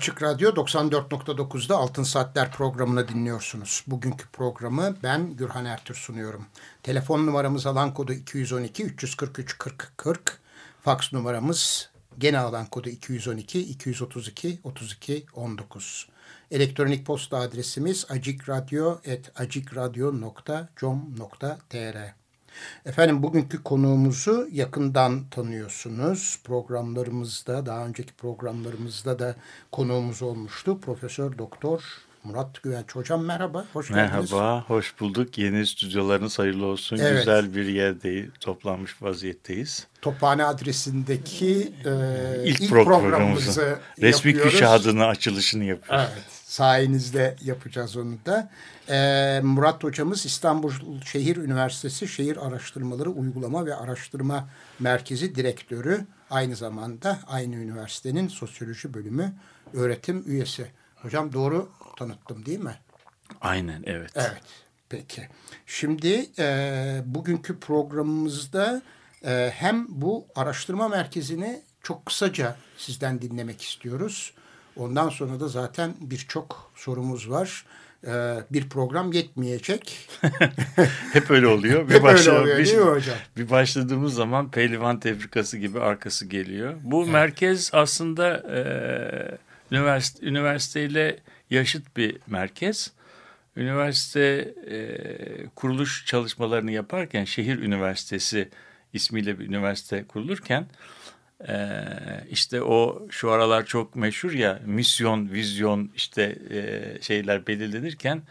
Açık Radyo 94.9'da Altın Saatler programını dinliyorsunuz. Bugünkü programı ben Gürhan Ertür sunuyorum. Telefon numaramız alan kodu 212 343 40 40. Faks numaramız gene alan kodu 212 232 32 19. Elektronik posta adresimiz acikradyo.com.tr Efendim bugünkü konuğumuzu yakından tanıyorsunuz. Programlarımızda, daha önceki programlarımızda da konuğumuz olmuştu. Profesör Doktor Murat Güvenç Hocam merhaba, hoş geldiniz. Merhaba, hoş bulduk. Yeni stüdyolarınız hayırlı olsun. Evet. Güzel bir yerde toplanmış vaziyetteyiz. Tophane adresindeki e, ilk, ilk programımızı Resmi yapıyoruz. adına açılışını yapıyoruz. Evet, sayenizde yapacağız onu da. E, Murat Hocamız İstanbul Şehir Üniversitesi Şehir Araştırmaları Uygulama ve Araştırma Merkezi Direktörü. Aynı zamanda aynı üniversitenin sosyoloji bölümü öğretim üyesi. Hocam doğru tanıttım değil mi? Aynen evet. Evet peki. Şimdi e, bugünkü programımızda e, hem bu araştırma merkezini çok kısaca sizden dinlemek istiyoruz. Ondan sonra da zaten birçok sorumuz var. Ee, bir program yetmeyecek. Hep öyle oluyor. Bir Hep başla, öyle oluyor bir, değil mi hocam? Bir başladığımız zaman pehlivan tefrikası gibi arkası geliyor. Bu evet. merkez aslında e, üniversite, üniversiteyle yaşıt bir merkez. Üniversite e, kuruluş çalışmalarını yaparken şehir üniversitesi ismiyle bir üniversite kurulurken ee, işte o şu aralar çok meşhur ya misyon, vizyon işte e, şeyler belirlenirken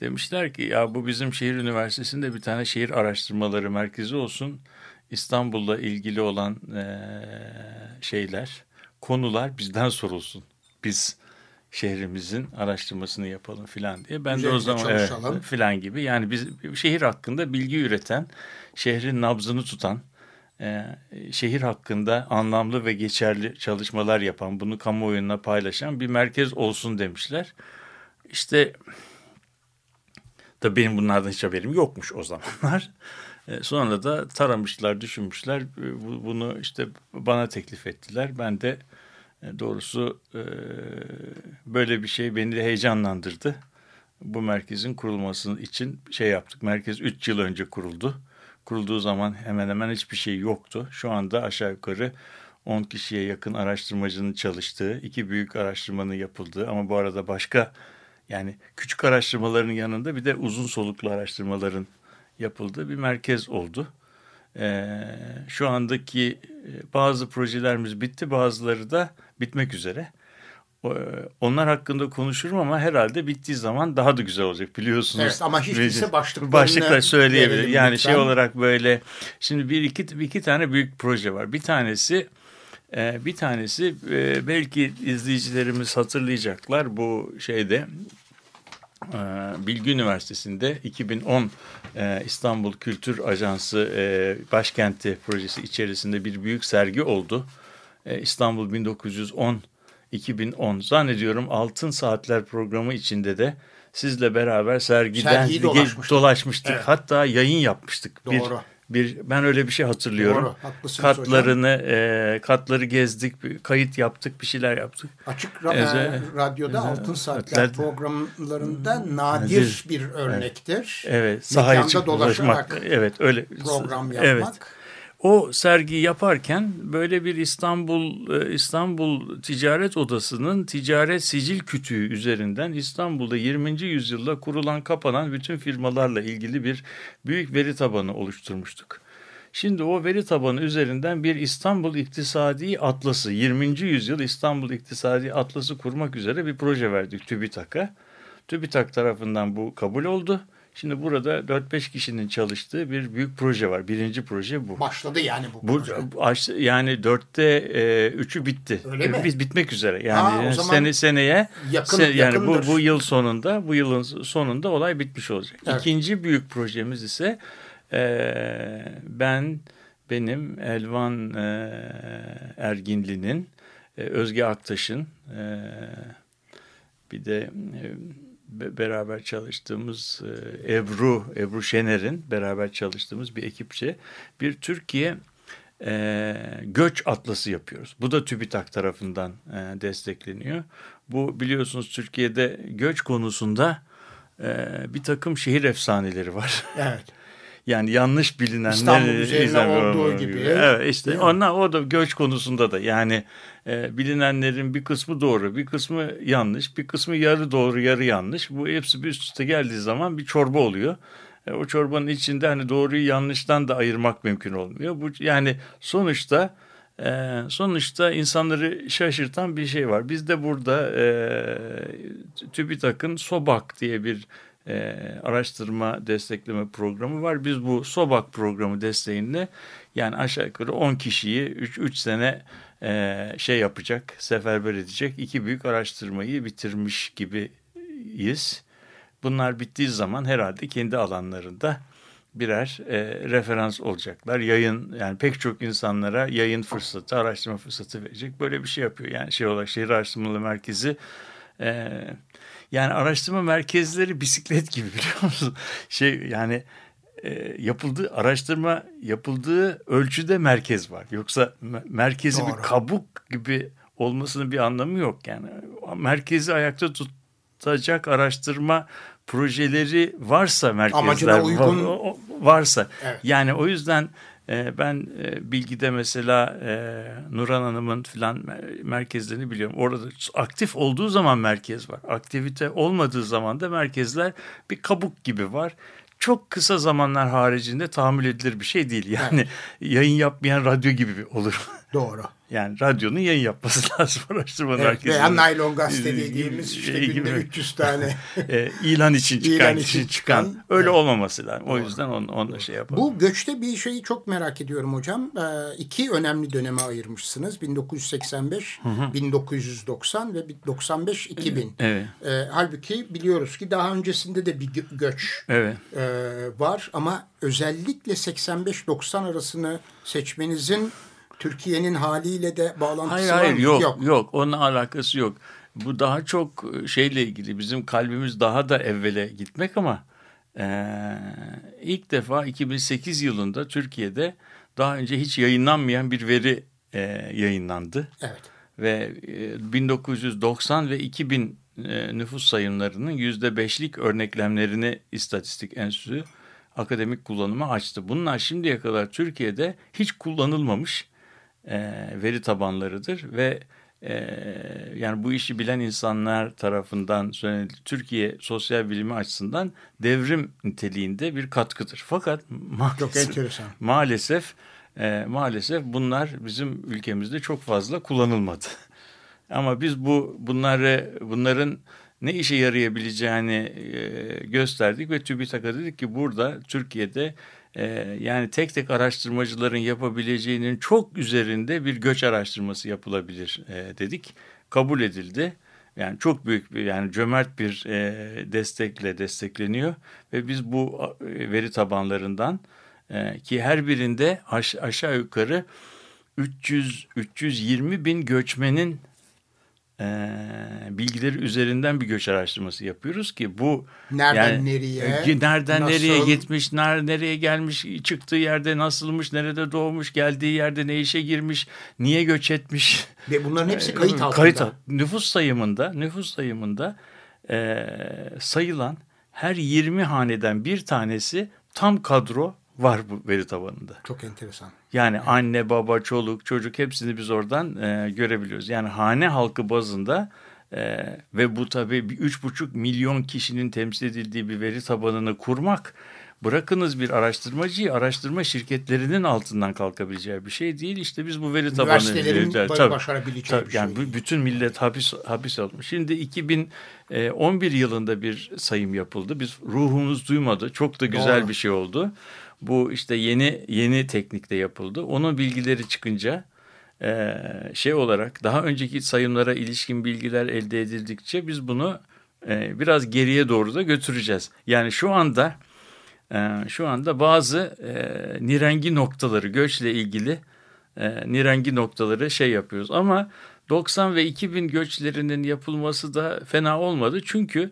demişler ki ya bu bizim şehir üniversitesinde bir tane şehir araştırmaları merkezi olsun. İstanbul'la ilgili olan e, şeyler, konular bizden sorulsun. Biz şehrimizin araştırmasını yapalım filan diye. Ben Üzerinde de o zaman evet, filan gibi yani biz şehir hakkında bilgi üreten, şehrin nabzını tutan, e, şehir hakkında anlamlı ve geçerli çalışmalar yapan, bunu kamuoyuna paylaşan bir merkez olsun demişler. İşte da benim bunlardan hiç haberim yokmuş o zamanlar. E, sonra da taramışlar, düşünmüşler. E, bunu işte bana teklif ettiler. Ben de e, doğrusu e, böyle bir şey beni de heyecanlandırdı. Bu merkezin kurulması için şey yaptık. Merkez 3 yıl önce kuruldu kurulduğu zaman hemen hemen hiçbir şey yoktu. Şu anda aşağı yukarı 10 kişiye yakın araştırmacının çalıştığı, iki büyük araştırmanın yapıldığı ama bu arada başka yani küçük araştırmaların yanında bir de uzun soluklu araştırmaların yapıldığı bir merkez oldu. Ee, şu andaki e, bazı projelerimiz bitti, bazıları da bitmek üzere. Onlar hakkında konuşurum ama herhalde bittiği zaman daha da güzel olacak biliyorsunuz. Evet ama hiç değilse başlıklarını başlıklar söyleyebilir. Yani lütfen. şey olarak böyle şimdi bir iki, iki tane büyük proje var. Bir tanesi e, bir tanesi e, belki izleyicilerimiz hatırlayacaklar bu şeyde e, Bilgi Üniversitesi'nde 2010 İstanbul Kültür Ajansı başkenti projesi içerisinde bir büyük sergi oldu. İstanbul 1910 2010 zannediyorum Altın Saatler programı içinde de sizle beraber sergiden dolaşmıştık. dolaşmıştık. Evet. Hatta yayın yapmıştık. Doğru. Bir, bir ben öyle bir şey hatırlıyorum. Doğru, haklısınız Katlarını e, katları gezdik, kayıt yaptık, bir şeyler yaptık. Açık ra Eze, radyoda Eze, Altın Saatler Eze, programlarında nadir, nadir bir örnektir. Evet, sahaya dolaşmak. Evet, öyle program yapmak. Evet. O sergi yaparken böyle bir İstanbul e, İstanbul Ticaret Odası'nın ticaret sicil kütüğü üzerinden İstanbul'da 20. yüzyılda kurulan kapanan bütün firmalarla ilgili bir büyük veri tabanı oluşturmuştuk. Şimdi o veri tabanı üzerinden bir İstanbul İktisadi Atlası, 20. yüzyıl İstanbul İktisadi Atlası kurmak üzere bir proje verdik TÜBİTAK'a. TÜBİTAK tarafından bu kabul oldu Şimdi burada 4-5 kişinin çalıştığı bir büyük proje var. Birinci proje bu. Başladı yani bu, bu proje. Yani dörtte e, üçü bitti. Öyle mi? Biz bitmek üzere. Yani ha, sene seneye yakın, sen, yani bu bu yıl sonunda bu yılın sonunda olay bitmiş olacak. Evet. İkinci büyük projemiz ise e, ben benim Elvan e, Erginli'nin, e, Özge Aktaş'ın, e, bir de e, beraber çalıştığımız e, Ebru, Ebru Şener'in beraber çalıştığımız bir ekipçe bir Türkiye e, göç atlası yapıyoruz. Bu da TÜBİTAK tarafından e, destekleniyor. Bu biliyorsunuz Türkiye'de göç konusunda e, bir takım şehir efsaneleri var. Evet. Yani yanlış bilinenler İstanbul üzerine olduğu gibi. Evet işte onlar o da göç konusunda da yani e, bilinenlerin bir kısmı doğru, bir kısmı yanlış, bir kısmı yarı doğru, yarı yanlış. Bu hepsi bir üst üste geldiği zaman bir çorba oluyor. E, o çorbanın içinde hani doğruyu yanlıştan da ayırmak mümkün olmuyor. Bu yani sonuçta e, sonuçta insanları şaşırtan bir şey var. Biz de burada e, TÜBİTAK'ın SOBAK diye bir e, araştırma destekleme programı var. Biz bu SOBAK programı desteğinde yani aşağı yukarı 10 kişiyi 3, 3 sene e, şey yapacak, seferber edecek iki büyük araştırmayı bitirmiş gibiyiz. Bunlar bittiği zaman herhalde kendi alanlarında birer e, referans olacaklar. Yayın yani pek çok insanlara yayın fırsatı, araştırma fırsatı verecek. Böyle bir şey yapıyor. Yani şey olarak şehir araştırmaları merkezi e, yani araştırma merkezleri bisiklet gibi biliyor musun? Şey yani e, yapıldığı araştırma yapıldığı ölçüde merkez var. Yoksa merkezi Doğru. bir kabuk gibi olmasının bir anlamı yok yani. Merkezi ayakta tutacak araştırma projeleri varsa merkezler uygun varsa evet. yani o yüzden e, ben e, bilgide mesela e, Nurhan Hanım'ın filan merkezlerini biliyorum. Orada aktif olduğu zaman merkez var. Aktivite olmadığı zaman da merkezler bir kabuk gibi var çok kısa zamanlar haricinde tahammül edilir bir şey değil. Yani evet. yayın yapmayan radyo gibi olur. Doğru. Yani radyonun yayın yapması lazım araştırma evet, merkezinde. Veya naylon gazete dediğimiz işte şey günde gibi. 300 tane e, ilan için çıkan, ilan için çıkan, çıkan öyle evet. olmaması lazım. O yüzden onu, onu da şey yapalım. Bu göçte bir şeyi çok merak ediyorum hocam. Ee, iki önemli döneme ayırmışsınız. 1985, hı hı. 1990 ve 95-2000. Evet. Ee, halbuki biliyoruz ki daha öncesinde de bir göç evet. e, var ama özellikle 85-90 arasını seçmenizin Türkiye'nin haliyle de bağlantısı hayır, var hayır, mı? Yok, yok, yok. Onunla alakası yok. Bu daha çok e, şeyle ilgili. Bizim kalbimiz daha da evvele gitmek ama e, ilk defa 2008 yılında Türkiye'de daha önce hiç yayınlanmayan bir veri e, yayınlandı. Evet. Ve e, 1990 ve 2000 e, nüfus sayımlarının yüzde beşlik örneklemlerini İstatistik Enstitüsü akademik kullanıma açtı. Bunlar şimdiye kadar Türkiye'de hiç kullanılmamış e, veri tabanlarıdır ve e, yani bu işi bilen insanlar tarafından söylenildi. Türkiye sosyal bilimi açısından devrim niteliğinde bir katkıdır. Fakat maalesef. Maalesef e, maalesef bunlar bizim ülkemizde çok fazla kullanılmadı. Ama biz bu bunları bunların ne işe yarayabileceğini e, gösterdik ve TÜBİTAK'a dedik ki burada Türkiye'de e, yani tek tek araştırmacıların yapabileceğinin çok üzerinde bir göç araştırması yapılabilir e, dedik. Kabul edildi. Yani çok büyük bir yani cömert bir destekle destekleniyor ve biz bu veri tabanlarından ki her birinde aşağı yukarı 300 320 bin göçmenin e, bilgileri üzerinden bir göç araştırması yapıyoruz ki bu nereden yani, nereye e, nereden nasıl? nereye gitmiş ner, nereye gelmiş çıktığı yerde nasılmış nerede doğmuş geldiği yerde ne işe girmiş niye göç etmiş ve bunların hepsi kayıt altında kayıt nüfus sayımında nüfus sayımında e, sayılan her 20 haneden bir tanesi tam kadro var bu veri tabanında. Çok enteresan. Yani evet. anne, baba, çoluk, çocuk hepsini biz oradan e, görebiliyoruz. Yani hane halkı bazında e, ve bu tabii üç buçuk milyon kişinin temsil edildiği bir veri tabanını kurmak bırakınız bir araştırmacıyı araştırma şirketlerinin altından kalkabileceği bir şey değil. İşte biz bu veri tabanı Üniversitelerin tabii, başarabileceği tabii, bir yani şey. bütün millet hapis hapis olmuş. Şimdi 2011 yılında bir sayım yapıldı. Biz ruhumuz duymadı. Çok da güzel Doğru. bir şey oldu. Bu işte yeni yeni teknikte yapıldı. Onun bilgileri çıkınca e, şey olarak daha önceki sayımlara ilişkin bilgiler elde edildikçe biz bunu e, biraz geriye doğru da götüreceğiz. Yani şu anda e, şu anda bazı e, nirengi noktaları göçle ilgili e, nirengi noktaları şey yapıyoruz. Ama 90 ve 2000 göçlerinin yapılması da fena olmadı. Çünkü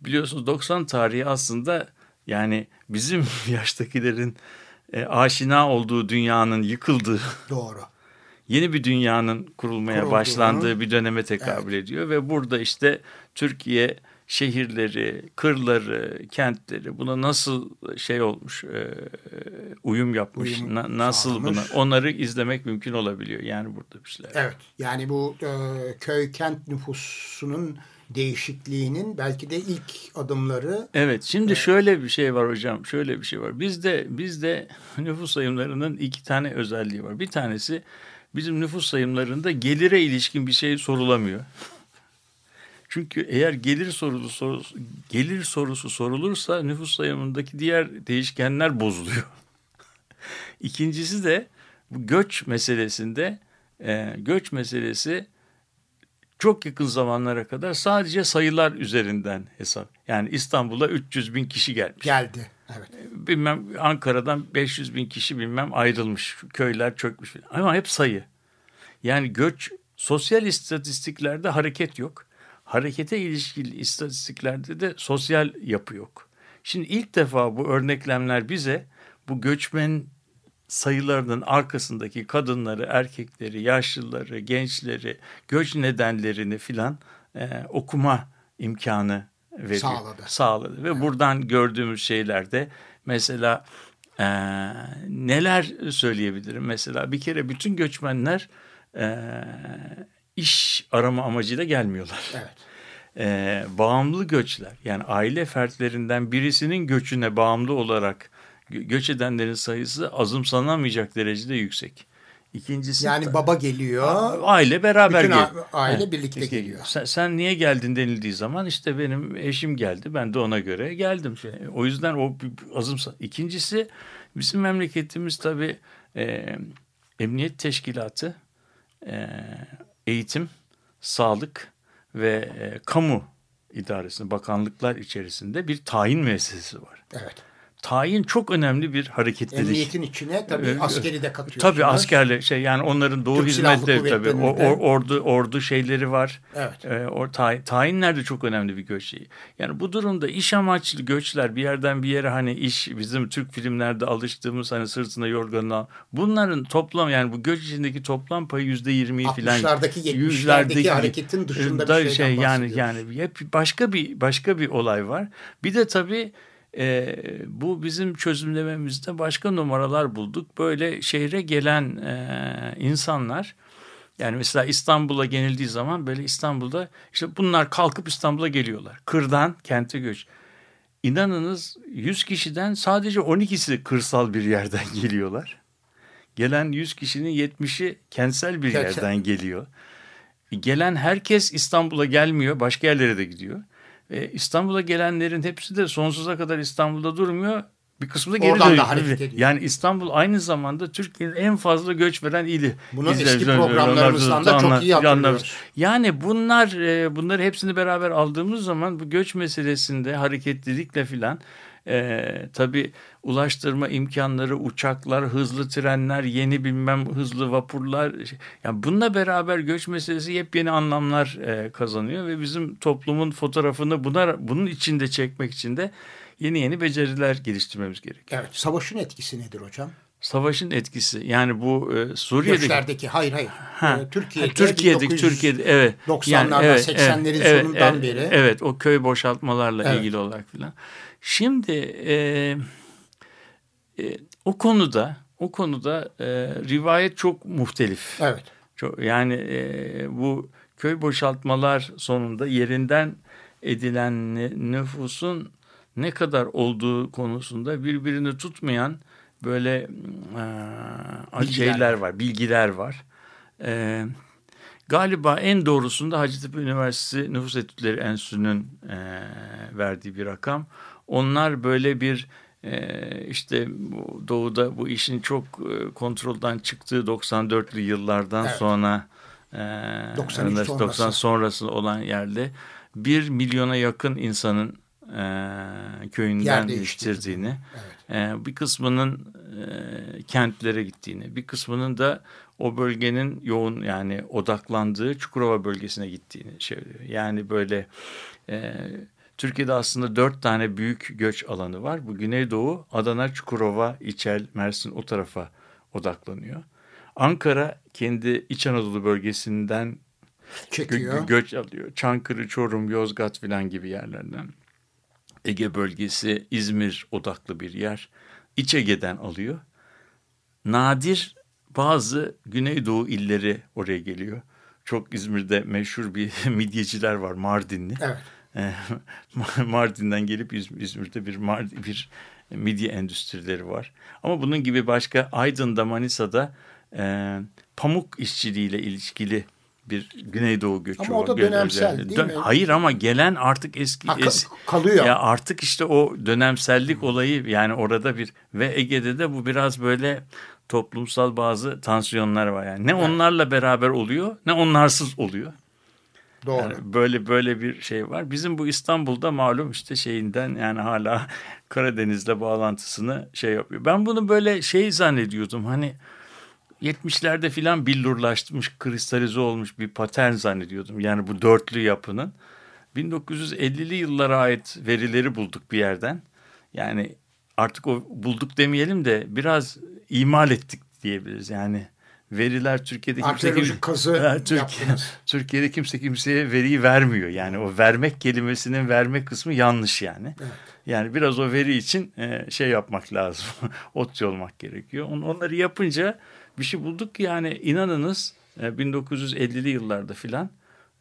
biliyorsunuz 90 tarihi aslında yani bizim yaştakilerin e, aşina olduğu dünyanın yıkıldığı. Doğru. Yeni bir dünyanın kurulmaya Kurulduğunu, başlandığı bir döneme tekabül evet. ediyor ve burada işte Türkiye şehirleri, kırları, kentleri buna nasıl şey olmuş, e, uyum yapmış, uyum na, nasıl sağlamış. buna onları izlemek mümkün olabiliyor yani burada bir şeyler. Evet yani bu e, köy kent nüfusunun değişikliğinin belki de ilk adımları. Evet şimdi e, şöyle bir şey var hocam şöyle bir şey var bizde bizde nüfus sayımlarının iki tane özelliği var bir tanesi bizim nüfus sayımlarında gelire ilişkin bir şey sorulamıyor. Çünkü eğer gelir sorusu, sorusu gelir sorusu sorulursa nüfus sayımındaki diğer değişkenler bozuluyor. İkincisi de bu göç meselesinde e, göç meselesi çok yakın zamanlara kadar sadece sayılar üzerinden hesap. Yani İstanbul'a 300 bin kişi gelmiş. Geldi. Evet. Bilmem Ankara'dan 500 bin kişi bilmem ayrılmış. Köyler çökmüş. Ama hep sayı. Yani göç sosyal istatistiklerde hareket yok harekete ilişkili istatistiklerde de sosyal yapı yok. Şimdi ilk defa bu örneklemler bize bu göçmen sayılarının arkasındaki kadınları, erkekleri, yaşlıları, gençleri, göç nedenlerini filan e, okuma imkanı veriyor. Sağladı. Sağladı. Ve evet. buradan gördüğümüz şeylerde mesela e, neler söyleyebilirim? Mesela bir kere bütün göçmenler e, iş arama amacıyla gelmiyorlar. Evet. Ee, bağımlı göçler yani aile fertlerinden birisinin göçüne bağımlı olarak göç edenlerin sayısı azımsanamayacak derecede yüksek. İkincisi yani baba geliyor. Aile beraber Bütün geliyor. aile birlikte geliyor. geliyor. Sen, sen niye geldin denildiği zaman işte benim eşim geldi. Ben de ona göre geldim. Şey, o yüzden o azımsa. İkincisi bizim memleketimiz tabii e, emniyet teşkilatı e, eğitim, sağlık ve e, kamu idaresinde, bakanlıklar içerisinde bir tayin müessesesi var. Evet. Tayin çok önemli bir hareketlilik. Emniyetin içine tabii askeri de katıyorsunuz. Tabii askerle şey yani onların doğu Türk hizmetleri tabii o, or, ordu ordu şeyleri var. Evet. E, or, tay, tayinler de çok önemli bir göç şeyi. Yani bu durumda iş amaçlı göçler bir yerden bir yere hani iş bizim Türk filmlerde alıştığımız hani sırtına yorganına bunların toplam yani bu göç içindeki toplam payı yüzde yirmi falan. 60'lardaki 70'lerdeki hareketin dışında da bir şey, yani yani hep başka bir başka bir olay var. Bir de tabii e, bu bizim çözümlememizde başka numaralar bulduk. Böyle şehre gelen e, insanlar yani mesela İstanbul'a genildiği zaman böyle İstanbul'da işte bunlar kalkıp İstanbul'a geliyorlar. Kırdan kente göç. İnanınız 100 kişiden sadece 12'si kırsal bir yerden geliyorlar. Gelen 100 kişinin 70'i kentsel bir yerden geliyor. Gelen herkes İstanbul'a gelmiyor, başka yerlere de gidiyor. E, İstanbul'a gelenlerin hepsi de sonsuza kadar İstanbul'da durmuyor. Bir kısmı da geri Oradan dönüyor. Da hareket ediyor. Yani İstanbul aynı zamanda Türkiye'nin en fazla göç veren ili. Bunu Biz eski programlarımızdan da çok iyi hatırlıyoruz. Yani bunlar e, bunları hepsini beraber aldığımız zaman bu göç meselesinde hareketlilikle filan e, tabii ulaştırma imkanları, uçaklar, hızlı trenler, yeni bilmem hızlı vapurlar. Yani bununla beraber göç meselesi yepyeni anlamlar e, kazanıyor ve bizim toplumun fotoğrafını buna, bunun içinde çekmek için de yeni yeni beceriler geliştirmemiz gerekiyor. Evet, savaşın etkisi nedir hocam? Savaşın etkisi yani bu e, Suriye'deki Göçlerdeki hayır hayır ha, e, Türkiye'de Türkiye'deki Türkiye'de evet 90'lardan yani, evet, 80'lerin evet, sonundan evet, beri evet o köy boşaltmalarla evet. ilgili olarak filan. Şimdi e, e, o konuda o konuda e, rivayet çok muhtelif. Evet. Çok, yani e, bu köy boşaltmalar sonunda yerinden edilen nüfusun ne kadar olduğu konusunda birbirini tutmayan böyle e, şeyler var, bilgiler var. E, galiba en doğrusunda Hacettepe Üniversitesi Nüfus Etütleri Enstitüsü'nün e, verdiği bir rakam. Onlar böyle bir e, işte doğuda bu işin çok e, kontrolden çıktığı 94'lü yıllardan evet. sonra e, 93 90 sonrası olan yerde bir milyona yakın insanın e, köyünden değiştirdiğini, evet. e, bir kısmının e, kentlere gittiğini, bir kısmının da o bölgenin yoğun yani odaklandığı Çukurova bölgesine gittiğini söylüyor. Yani böyle e, Türkiye'de aslında dört tane büyük göç alanı var. Bu Güneydoğu, Adana, Çukurova, İçel, Mersin o tarafa odaklanıyor. Ankara kendi İç Anadolu bölgesinden Çekiyor. Gö göç alıyor. Çankırı, Çorum, Yozgat filan gibi yerlerden. Ege bölgesi İzmir odaklı bir yer. İç Ege'den alıyor. Nadir bazı Güneydoğu illeri oraya geliyor. Çok İzmir'de meşhur bir midyeciler var Mardinli. Evet. Mardin'den gelip İzmir'de bir bir midye endüstrileri var. Ama bunun gibi başka Aydın'da, Manisa'da e, pamuk işçiliğiyle ilişkili bir Güneydoğu göçü ama var. Ama o da dönemsel değil Dön, mi? Hayır ama gelen artık eski ha, es, kalıyor. Ya artık işte o dönemsellik olayı yani orada bir ve Ege'de de bu biraz böyle toplumsal bazı tansiyonlar var yani. Ne evet. onlarla beraber oluyor ne onlarsız oluyor. Doğru. Yani böyle böyle bir şey var. Bizim bu İstanbul'da malum işte şeyinden yani hala Karadeniz'le bağlantısını şey yapıyor. Ben bunu böyle şey zannediyordum hani 70'lerde filan billurlaşmış, kristalize olmuş bir patern zannediyordum. Yani bu dörtlü yapının. 1950'li yıllara ait verileri bulduk bir yerden. Yani artık o bulduk demeyelim de biraz imal ettik diyebiliriz. Yani veriler Türkiye'de kimse kimse, kazı Türkiye, Türkiye'de kimse kimseye veriyi vermiyor. Yani o vermek kelimesinin verme kısmı yanlış yani. Evet. Yani biraz o veri için e, şey yapmak lazım. Ot yolmak gerekiyor. Onları yapınca bir şey bulduk ki yani inanınız 1950'li e, yıllarda filan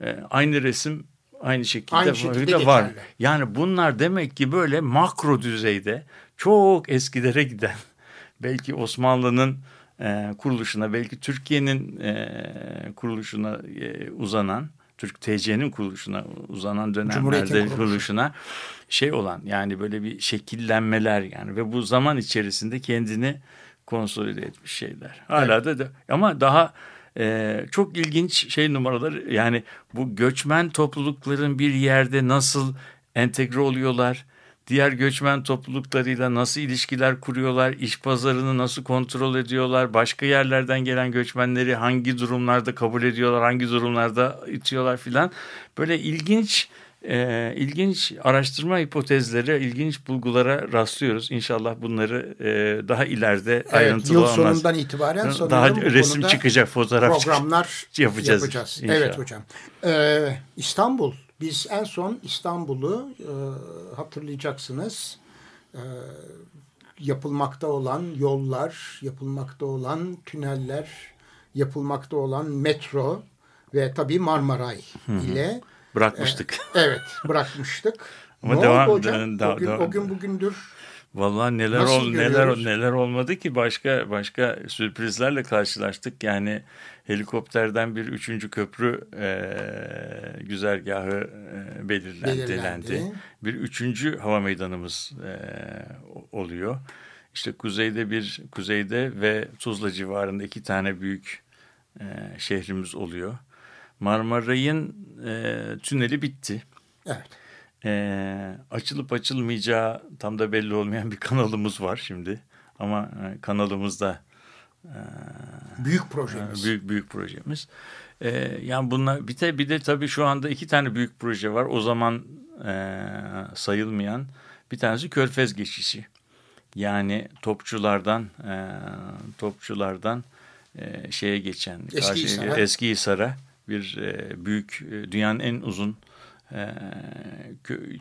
e, aynı resim aynı şekilde, aynı şekilde var. Yani bunlar demek ki böyle makro düzeyde çok eskilere giden belki Osmanlı'nın e, kuruluşuna belki Türkiye'nin kuruluşuna uzanan Türk TC'nin kuruluşuna uzanan dönemlerde kuruluşuna şey olan yani böyle bir şekillenmeler yani ve bu zaman içerisinde kendini konsolide etmiş şeyler. Hala evet. da ama daha e, çok ilginç şey numaraları yani bu göçmen toplulukların bir yerde nasıl entegre oluyorlar? Diğer göçmen topluluklarıyla nasıl ilişkiler kuruyorlar? iş pazarını nasıl kontrol ediyorlar? Başka yerlerden gelen göçmenleri hangi durumlarda kabul ediyorlar? Hangi durumlarda itiyorlar filan? Böyle ilginç e, ilginç araştırma hipotezleri, ilginç bulgulara rastlıyoruz. İnşallah bunları e, daha ileride evet, ayrıntılı yıl sonundan itibaren daha resim çıkacak, fotoğraf programlar yapacağız. yapacağız. Evet hocam. Ee, İstanbul, biz en son İstanbul'u e, hatırlayacaksınız. E, yapılmakta olan yollar, yapılmakta olan tüneller, yapılmakta olan metro ve tabii Marmaray ile Bırakmıştık. E, evet bırakmıştık. Ama ne devam, oldu hocam? Da, o, gün, o gün bugündür Vallahi neler ol, neler neler olmadı ki başka başka sürprizlerle karşılaştık. Yani helikopterden bir üçüncü köprü e, güzergahı e, belirlendi, belirlendi. Bir üçüncü hava meydanımız e, oluyor. İşte kuzeyde bir kuzeyde ve Tuzla civarında iki tane büyük e, şehrimiz oluyor. Marmaray'ın e, tüneli bitti. Evet. E, açılıp açılmayacağı tam da belli olmayan bir kanalımız var şimdi. Ama e, kanalımızda e, büyük projemiz. Büyük büyük projemiz. E, yani bunlar bir de bir de tabii şu anda iki tane büyük proje var. O zaman e, sayılmayan bir tanesi Körfez geçişi. Yani topçulardan e, topçulardan e, şeye geçen Eski Hisar'a. Eski Hisar'a bir e, büyük e, dünyanın en uzun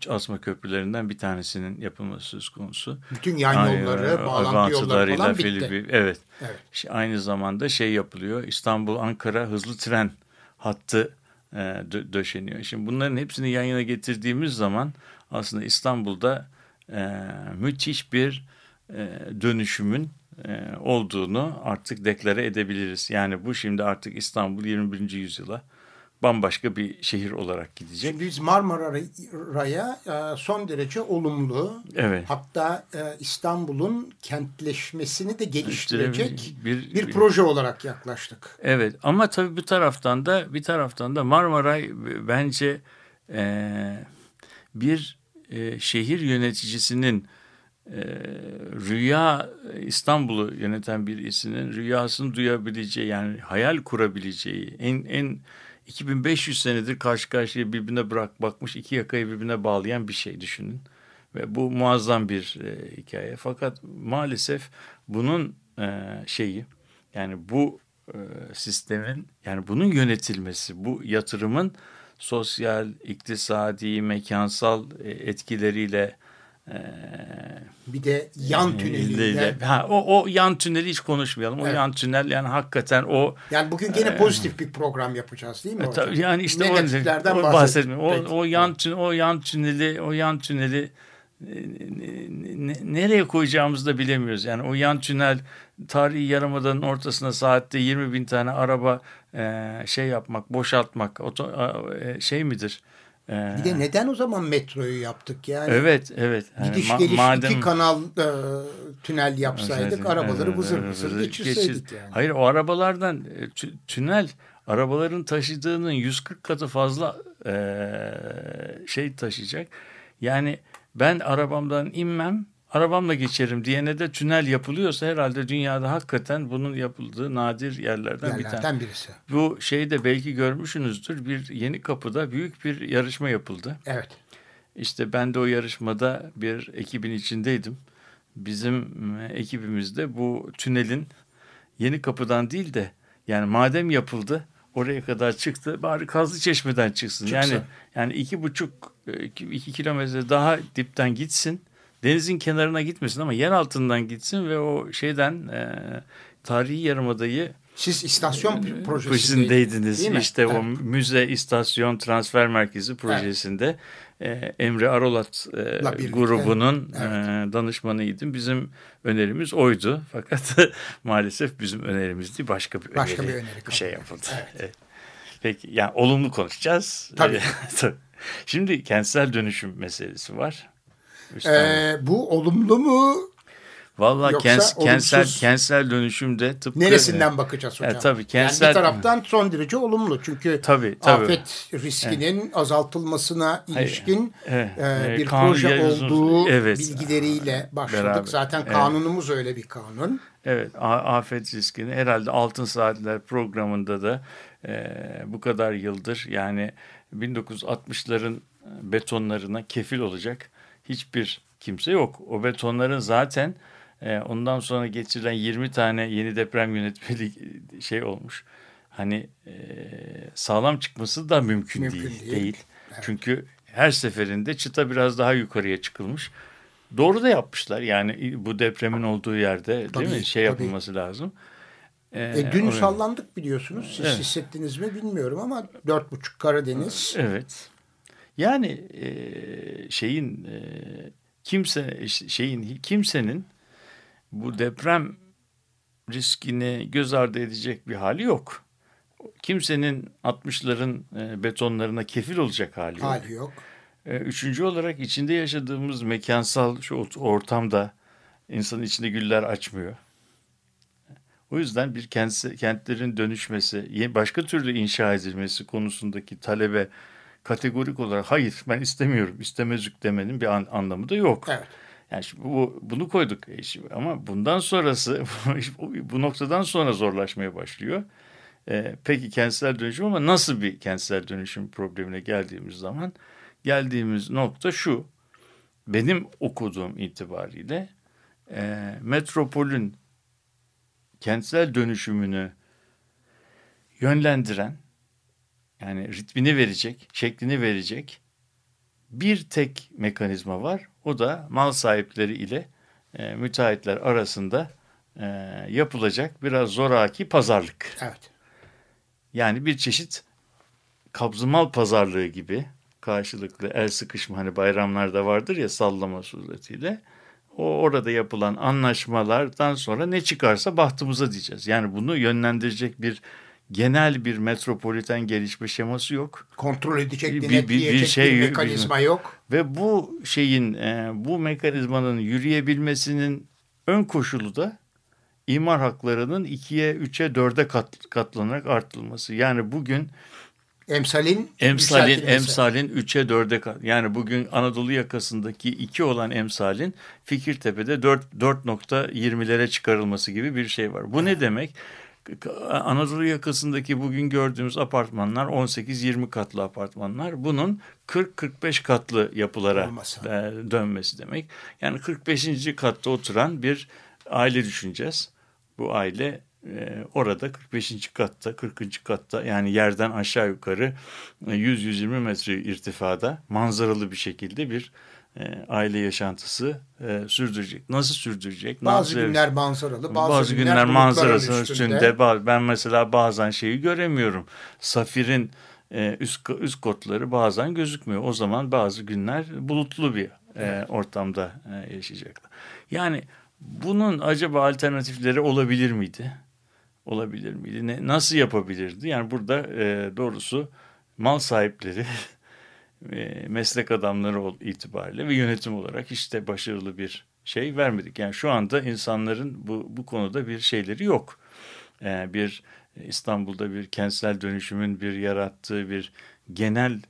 asma köprülerinden bir tanesinin yapılması söz konusu. Bütün yan yolları, bağlantı yolları falan bitti. Filipi, evet. evet. Aynı zamanda şey yapılıyor. İstanbul-Ankara hızlı tren hattı e, dö döşeniyor. Şimdi bunların hepsini yan yana getirdiğimiz zaman aslında İstanbul'da e, müthiş bir e, dönüşümün e, olduğunu artık deklare edebiliriz. Yani bu şimdi artık İstanbul 21. yüzyıla bambaşka bir şehir olarak gidecek. Şimdi biz Marmara'ya e, son derece olumlu. Evet. Hatta e, İstanbul'un kentleşmesini de geliştirecek bir, bir, bir proje olarak yaklaştık. Evet ama tabii bir taraftan da bir taraftan da Marmaray bence bir e, şehir yöneticisinin e, rüya İstanbul'u yöneten birisinin rüyasını duyabileceği yani hayal kurabileceği en en 2500 senedir karşı karşıya birbirine bırak bakmış iki yakayı birbirine bağlayan bir şey düşünün. Ve bu muazzam bir e, hikaye. Fakat maalesef bunun e, şeyi yani bu e, sistemin yani bunun yönetilmesi, bu yatırımın sosyal, iktisadi, mekansal e, etkileriyle e, bir de yan tüneliyle. Ha, o, o yan tüneli hiç konuşmayalım. O evet. yan tünel yani hakikaten o. Yani bugün gene e, pozitif bir program yapacağız değil mi? E, tabii, yani işte Negatiflerden o, bahsetmiyorum. O, o yan tüneli, o yan tüneli, o yan tüneli nereye koyacağımızı da bilemiyoruz. Yani o yan tünel tarihi yarımadanın ortasına saatte 20 bin tane araba e, şey yapmak, boşaltmak oto, e, şey midir? E, bir de neden o zaman metroyu yaptık yani? Evet, evet. Yani Gidiş ma geliş madem, iki kanal e, tünel yapsaydık evet, arabaları evet, vızır vızır geçirseydik geçir, yani. Hayır o arabalardan e, tünel arabaların taşıdığının 140 katı fazla e, şey taşıyacak. Yani ben arabamdan inmem arabamla geçerim diyene de tünel yapılıyorsa herhalde dünyada hakikaten bunun yapıldığı nadir yerlerden, yerlerden bir tane. birisi. Bu şeyi de belki görmüşsünüzdür. Bir yeni kapıda büyük bir yarışma yapıldı. Evet. İşte ben de o yarışmada bir ekibin içindeydim. Bizim ekibimizde bu tünelin yeni kapıdan değil de yani madem yapıldı oraya kadar çıktı bari Kazlı Çeşme'den çıksın. Çıksa. Yani yani iki buçuk iki, iki kilometre daha dipten gitsin denizin kenarına gitmesin ama yer altından gitsin ve o şeyden e, tarihi yarımadayı siz istasyon e, projesindeydiniz. İşte evet. o müze istasyon transfer merkezi projesinde evet. e, Emre Arolat e, grubunun evet. e, danışmanıydım. Bizim önerimiz oydu. Fakat maalesef bizim önerimiz değil başka bir başka öneri, bir, öneri bir şey yapıldı. Evet. evet. Peki yani olumlu konuşacağız. Tabii. Şimdi kentsel dönüşüm meselesi var. Ee, bu olumlu mu? Valla kens, kentsel, kentsel dönüşümde tıpkı... Neresinden bakacağız hocam? E, tabii, kentsel... Yani bir taraftan son derece olumlu. Çünkü tabii, tabii. afet riskinin evet. azaltılmasına ilişkin evet. e, bir kanun proje yazılmış. olduğu evet. bilgileriyle başladık. Beraber. Zaten kanunumuz evet. öyle bir kanun. Evet, afet riskini herhalde Altın Saatler programında da e, bu kadar yıldır yani 1960'ların betonlarına kefil olacak hiçbir kimse yok. O betonların zaten e, ondan sonra geçirilen 20 tane yeni deprem yönetmeli şey olmuş. Hani e, sağlam çıkması da mümkün, mümkün değil. değil. değil. Evet. Çünkü her seferinde çıta biraz daha yukarıya çıkılmış. Doğru da yapmışlar. Yani bu depremin olduğu yerde tabii, değil mi? Şey tabii. yapılması lazım. Ee, e, dün oraya... sallandık biliyorsunuz. Siz evet. hissettiniz mi bilmiyorum ama dört buçuk Karadeniz. Evet. Yani e, şeyin e, kimse şeyin kimsenin bu deprem riskini göz ardı edecek bir hali yok. Kimsenin 60'ların e, betonlarına kefil olacak hali yok. Hali yok. E, üçüncü olarak içinde yaşadığımız mekansal şu ortamda insanın içinde güller açmıyor. O yüzden bir kentlerin dönüşmesi, başka türlü inşa edilmesi konusundaki talebe kategorik olarak hayır ben istemiyorum istemezlik demenin bir an, anlamı da yok. Evet. Yani bu, bunu koyduk ama bundan sonrası bu noktadan sonra zorlaşmaya başlıyor. Ee, peki kentsel dönüşüm ama nasıl bir kentsel dönüşüm problemine geldiğimiz zaman geldiğimiz nokta şu. Benim okuduğum itibariyle e, metropolün kentsel dönüşümünü yönlendiren yani ritmini verecek, şeklini verecek bir tek mekanizma var. O da mal sahipleri ile e, müteahhitler arasında e, yapılacak biraz zoraki pazarlık. Evet. Yani bir çeşit kabzımal pazarlığı gibi karşılıklı el sıkışma hani bayramlarda vardır ya sallama suretiyle. O orada yapılan anlaşmalardan sonra ne çıkarsa bahtımıza diyeceğiz. Yani bunu yönlendirecek bir genel bir metropoliten gelişme şeması yok. Kontrol edecek, bir, bir, bir, şey, bir mekanizma bir, yok. Ve bu şeyin, e, bu mekanizmanın yürüyebilmesinin ön koşulu da imar haklarının ikiye, üçe, dörde kat, katlanarak artırılması. Yani bugün Emsalin emsalin emsalin 3'e 4'e kat. Yani bugün Anadolu yakasındaki 2 olan emsalin Fikirtepe'de 4 4.20'lere çıkarılması gibi bir şey var. Bu ne demek? Anadolu yakasındaki bugün gördüğümüz apartmanlar 18-20 katlı apartmanlar. Bunun 40-45 katlı yapılara Olması. e, dönmesi demek. Yani 45. katta oturan bir aile düşüneceğiz. Bu aile e, orada 45. katta, 40. katta yani yerden aşağı yukarı e, 100-120 metre irtifada manzaralı bir şekilde bir e, aile yaşantısı e, sürdürecek. Nasıl sürdürecek? Bazı Nasıl- günler manzaralı, bazı, bazı günler, bulutların manzarasının üstünde. ba- ben mesela bazen şeyi göremiyorum. Safir'in e, üst üst kotları bazen gözükmüyor. O zaman bazı günler bulutlu bir e, ortamda e, yaşayacaklar. Yani bunun acaba alternatifleri olabilir miydi? Olabilir miydi? Ne, nasıl yapabilirdi? Yani burada e, doğrusu mal sahipleri e, meslek adamları itibariyle ve yönetim olarak işte başarılı bir şey vermedik. Yani şu anda insanların bu, bu konuda bir şeyleri yok. E, bir İstanbul'da bir kentsel dönüşümün bir yarattığı bir genel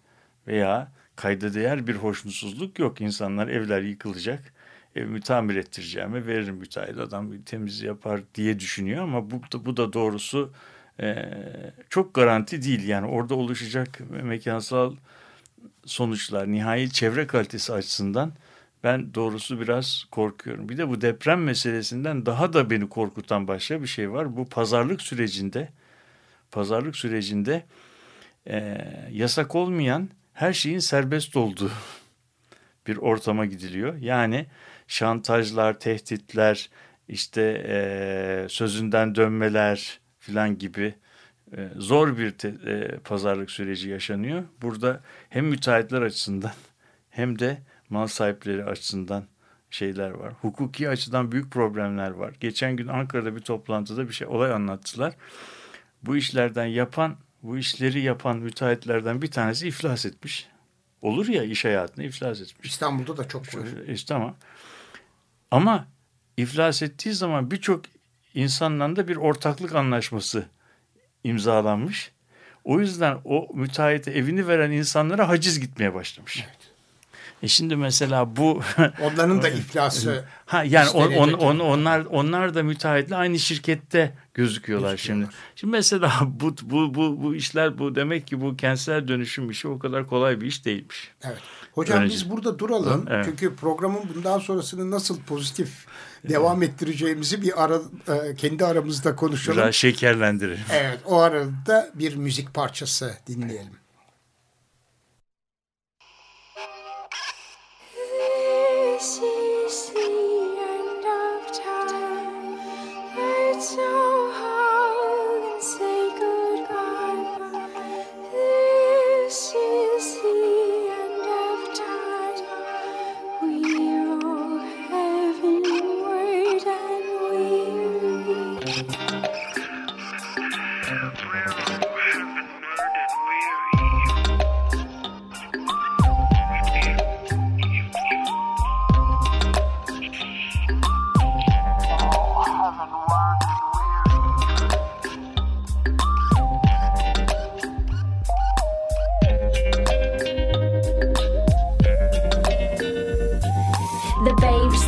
veya kayda değer bir hoşnutsuzluk yok. İnsanlar evler yıkılacak, evimi tamir ettireceğime veririm müteahhit adam temiz yapar diye düşünüyor ama bu da, bu da doğrusu e, çok garanti değil. Yani orada oluşacak mekansal sonuçlar, nihai çevre kalitesi açısından ben doğrusu biraz korkuyorum. Bir de bu deprem meselesinden daha da beni korkutan başka bir şey var. Bu pazarlık sürecinde, pazarlık sürecinde e, yasak olmayan her şeyin serbest olduğu bir ortama gidiliyor. Yani şantajlar, tehditler, işte e, sözünden dönmeler filan gibi zor bir te, e, pazarlık süreci yaşanıyor. Burada hem müteahhitler açısından hem de mal sahipleri açısından şeyler var. Hukuki açıdan büyük problemler var. Geçen gün Ankara'da bir toplantıda bir şey olay anlattılar. Bu işlerden yapan, bu işleri yapan müteahhitlerden bir tanesi iflas etmiş. Olur ya iş hayatında iflas etmiş. İstanbul'da da çok var. İşte tamam. Ama iflas ettiği zaman birçok insanla da bir ortaklık anlaşması imzalanmış. O yüzden o müteahhite evini veren insanlara haciz gitmeye başlamış. Evet. E şimdi mesela bu Onların da iflası ha yani on, on, on- onlar onlar da müteahhitle aynı şirkette gözüküyorlar şimdi. Şimdi mesela bu bu bu bu işler bu demek ki bu kentsel dönüşüm işi o kadar kolay bir iş değilmiş. Evet. Hocam Öğrenci. biz burada duralım. Evet. Çünkü programın bundan sonrasını nasıl pozitif devam ettireceğimizi bir ara e, kendi aramızda konuşalım. Biraz şekerlendirelim. Evet, o arada bir müzik parçası dinleyelim. 心。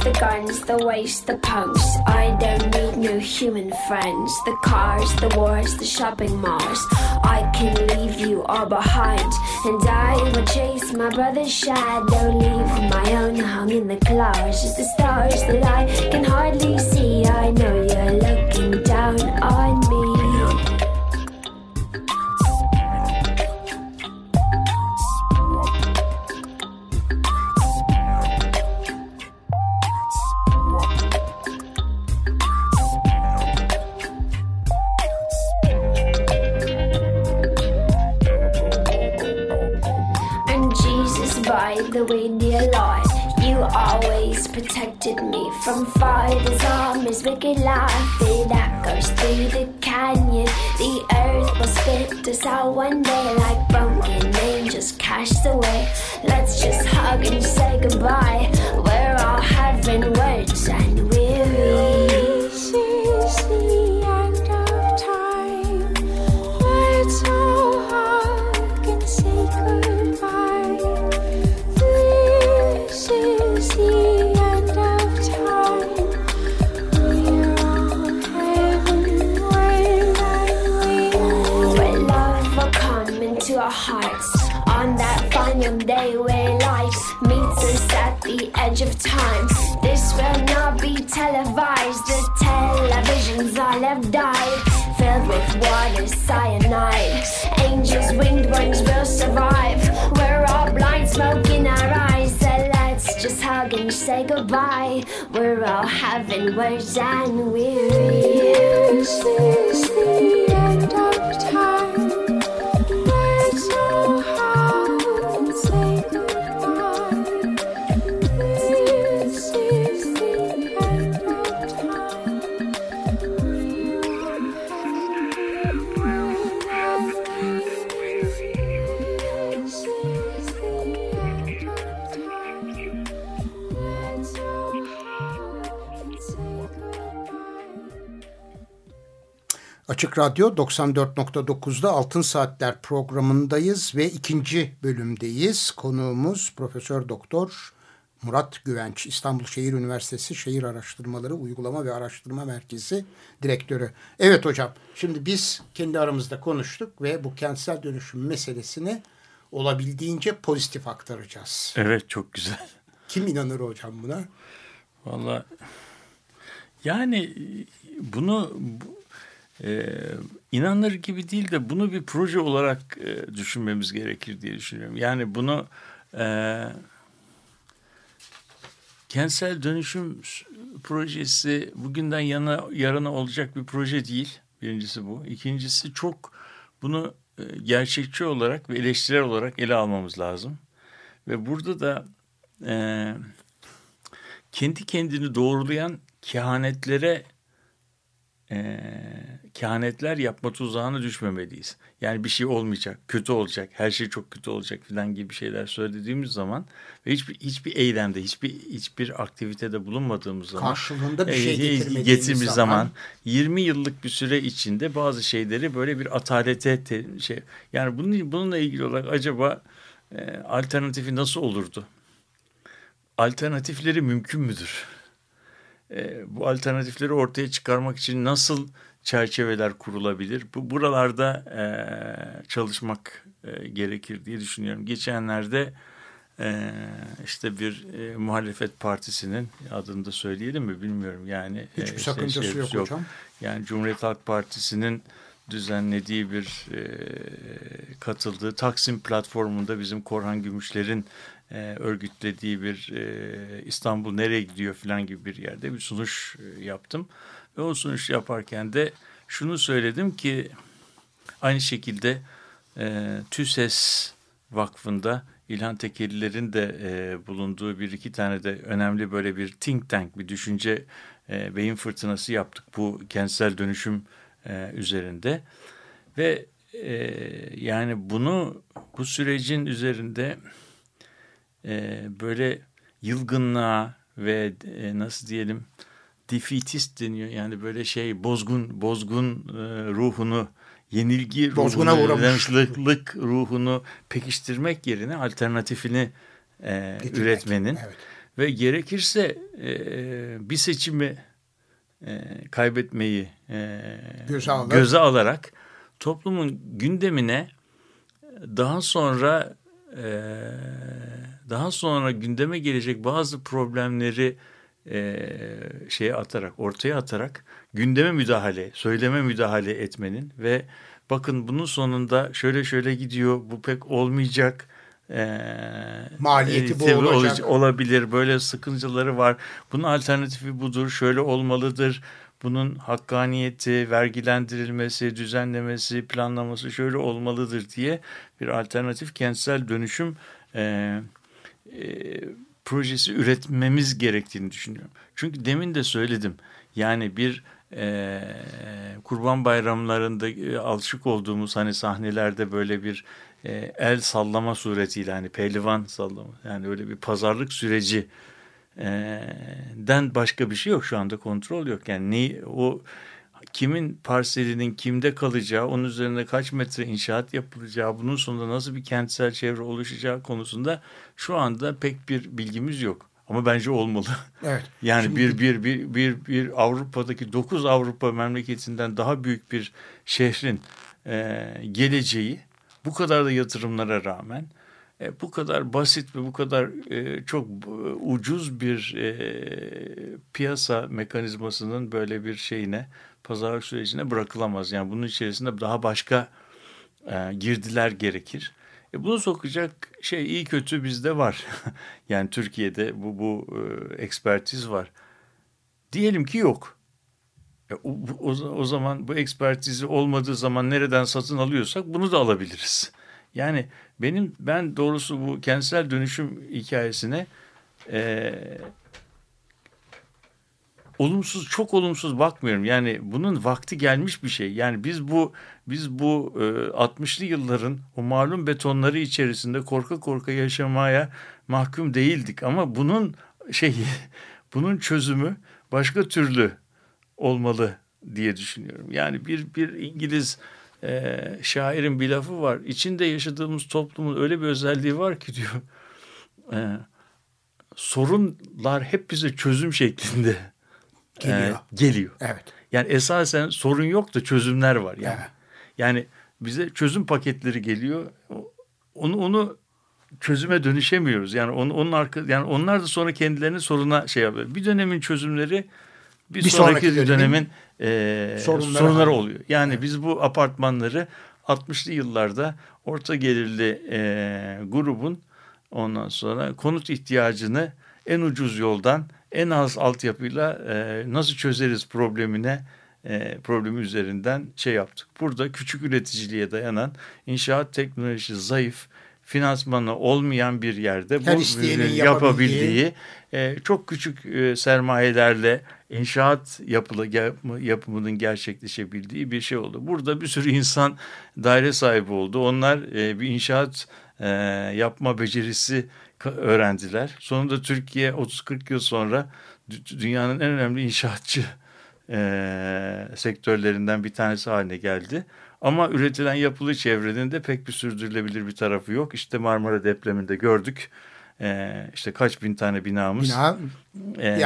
The guns, the waste, the punks. I don't need no human friends. The cars, the wars, the shopping malls. I can leave you all behind. And I will chase my brother's shadow. Leave my own hung in the clouds. Just the stars that I can hardly see. I know you're looking down on me. Protected me from father's arm's wicked laugh. It echoes through the canyon. The earth will spit us out one day like broken angels cast away. Let's just hug and say goodbye. We're all having words and televised. The televisions all have died, filled with water cyanide. Angels, winged ones will survive. We're all blind, smoke in our eyes. So let's just hug and say goodbye. We're all having words and weary. Açık Radyo 94.9'da Altın Saatler programındayız ve ikinci bölümdeyiz. Konuğumuz Profesör Doktor Murat Güvenç, İstanbul Şehir Üniversitesi Şehir Araştırmaları Uygulama ve Araştırma Merkezi Direktörü. Evet hocam, şimdi biz kendi aramızda konuştuk ve bu kentsel dönüşüm meselesini olabildiğince pozitif aktaracağız. Evet çok güzel. Kim inanır hocam buna? Valla yani bunu bu, e, inanır gibi değil de bunu bir proje olarak e, düşünmemiz gerekir diye düşünüyorum. Yani bunu e, kentsel dönüşüm projesi bugünden yana yarına olacak bir proje değil. Birincisi bu. İkincisi çok bunu e, gerçekçi olarak ve eleştirel olarak ele almamız lazım. Ve burada da e, kendi kendini doğrulayan kehanetlere e, kehanetler yapma tuzağına düşmemeliyiz. Yani bir şey olmayacak, kötü olacak, her şey çok kötü olacak filan gibi şeyler söylediğimiz zaman ve hiçbir hiçbir eylemde, hiçbir hiçbir aktivitede bulunmadığımız zaman Karşılığında bir e, şey e, getirmediğimiz zaman, zaman 20 yıllık bir süre içinde bazı şeyleri böyle bir atalete te- şey yani bunun bununla ilgili olarak acaba e, alternatifi nasıl olurdu? Alternatifleri mümkün müdür? E, bu alternatifleri ortaya çıkarmak için nasıl çerçeveler kurulabilir? Bu buralarda e, çalışmak e, gerekir diye düşünüyorum. Geçenlerde e, işte bir e, muhalefet partisinin adını da söyleyelim mi bilmiyorum yani. Hiçbir e, sakıncası şey- yok hocam. Yani Cumhuriyet Halk Partisi'nin düzenlediği bir e, katıldığı Taksim platformunda bizim Korhan Gümüşler'in e, örgütlediği bir e, İstanbul nereye gidiyor falan gibi bir yerde bir sunuş e, yaptım. Ve o sunuş yaparken de şunu söyledim ki aynı şekilde e, TÜSES Vakfı'nda İlhan Tekeliler'in de e, bulunduğu bir iki tane de önemli böyle bir think tank, bir düşünce e, beyin fırtınası yaptık bu kentsel dönüşüm e, üzerinde. Ve e, yani bunu bu sürecin üzerinde e, böyle yılgınlığa ve e, nasıl diyelim defeatist deniyor yani böyle şey bozgun bozgun e, ruhunu yenilgi Bozguna ruhunu, ruhunu pekiştirmek yerine alternatifini e, Getirmek. üretmenin Evet. ve gerekirse e, bir seçimi e, kaybetmeyi e, Göze göze alarak toplumun gündemine daha sonra e, daha sonra gündeme gelecek bazı problemleri e, şeye atarak ortaya atarak gündeme müdahale, söyleme müdahale etmenin ve bakın bunun sonunda şöyle şöyle gidiyor bu pek olmayacak. E, Maliyeti bu tabii olacak. olabilir böyle sıkıntıları var. Bunun alternatifi budur şöyle olmalıdır. Bunun hakkaniyeti, vergilendirilmesi, düzenlemesi, planlaması şöyle olmalıdır diye bir alternatif kentsel dönüşüm e, e, projesi üretmemiz gerektiğini düşünüyorum. Çünkü demin de söyledim. Yani bir e, kurban bayramlarında e, alışık olduğumuz hani sahnelerde böyle bir e, el sallama suretiyle hani pehlivan sallama yani öyle bir pazarlık süreci e, den başka bir şey yok şu anda kontrol yok. Yani ne o kimin parselinin kimde kalacağı, onun üzerinde kaç metre inşaat yapılacağı, bunun sonunda nasıl bir kentsel çevre oluşacağı konusunda şu anda pek bir bilgimiz yok. Ama bence olmalı. Evet. Yani Şimdi- bir, bir bir bir bir Avrupa'daki 9 Avrupa memleketinden daha büyük bir şehrin e, geleceği bu kadar da yatırımlara rağmen e, bu kadar basit ve bu kadar e, çok e, ucuz bir e, piyasa mekanizmasının böyle bir şeyine pazarlık sürecine bırakılamaz. Yani bunun içerisinde daha başka e, girdiler gerekir. E, bunu sokacak şey iyi kötü bizde var. yani Türkiye'de bu bu e, ekspertiz var. Diyelim ki yok. E, o, o, o zaman bu ekspertizi olmadığı zaman nereden satın alıyorsak bunu da alabiliriz. Yani benim ben doğrusu bu kentsel dönüşüm hikayesine e, olumsuz çok olumsuz bakmıyorum. Yani bunun vakti gelmiş bir şey. Yani biz bu biz bu e, 60'lı yılların o malum betonları içerisinde korka korka yaşamaya mahkum değildik ama bunun şeyi bunun çözümü başka türlü olmalı diye düşünüyorum. Yani bir bir İngiliz e, şairin bir lafı var. İçinde yaşadığımız toplumun öyle bir özelliği var ki diyor. E, sorunlar hep bize çözüm şeklinde geliyor. E, geliyor. Evet. Yani esasen sorun yok da çözümler var yani. Evet. Yani bize çözüm paketleri geliyor. Onu onu çözüme dönüşemiyoruz. Yani onun, onun arka yani onlar da sonra kendilerini soruna şey yapıyor. Bir dönemin çözümleri bir, bir sonraki, sonraki dönemin e, sorunları, sorunları oluyor. Yani evet. biz bu apartmanları 60'lı yıllarda orta gelirli e, grubun ondan sonra konut ihtiyacını en ucuz yoldan en az altyapıyla e, nasıl çözeriz problemine e, problemi üzerinden şey yaptık. Burada küçük üreticiliğe dayanan inşaat teknolojisi zayıf finansmanı olmayan bir yerde Her bu yapabildiği e, çok küçük e, sermayelerle inşaat yapılı, yapımı, yapımının gerçekleşebildiği bir şey oldu. Burada bir sürü insan daire sahibi oldu. Onlar e, bir inşaat e, yapma becerisi öğrendiler. Sonunda Türkiye 30-40 yıl sonra dünyanın en önemli inşaatçı e, sektörlerinden bir tanesi haline geldi. Ama üretilen yapılı çevrenin de pek bir sürdürülebilir bir tarafı yok. İşte Marmara depreminde gördük. Ee, işte kaç bin tane binamız Bina e,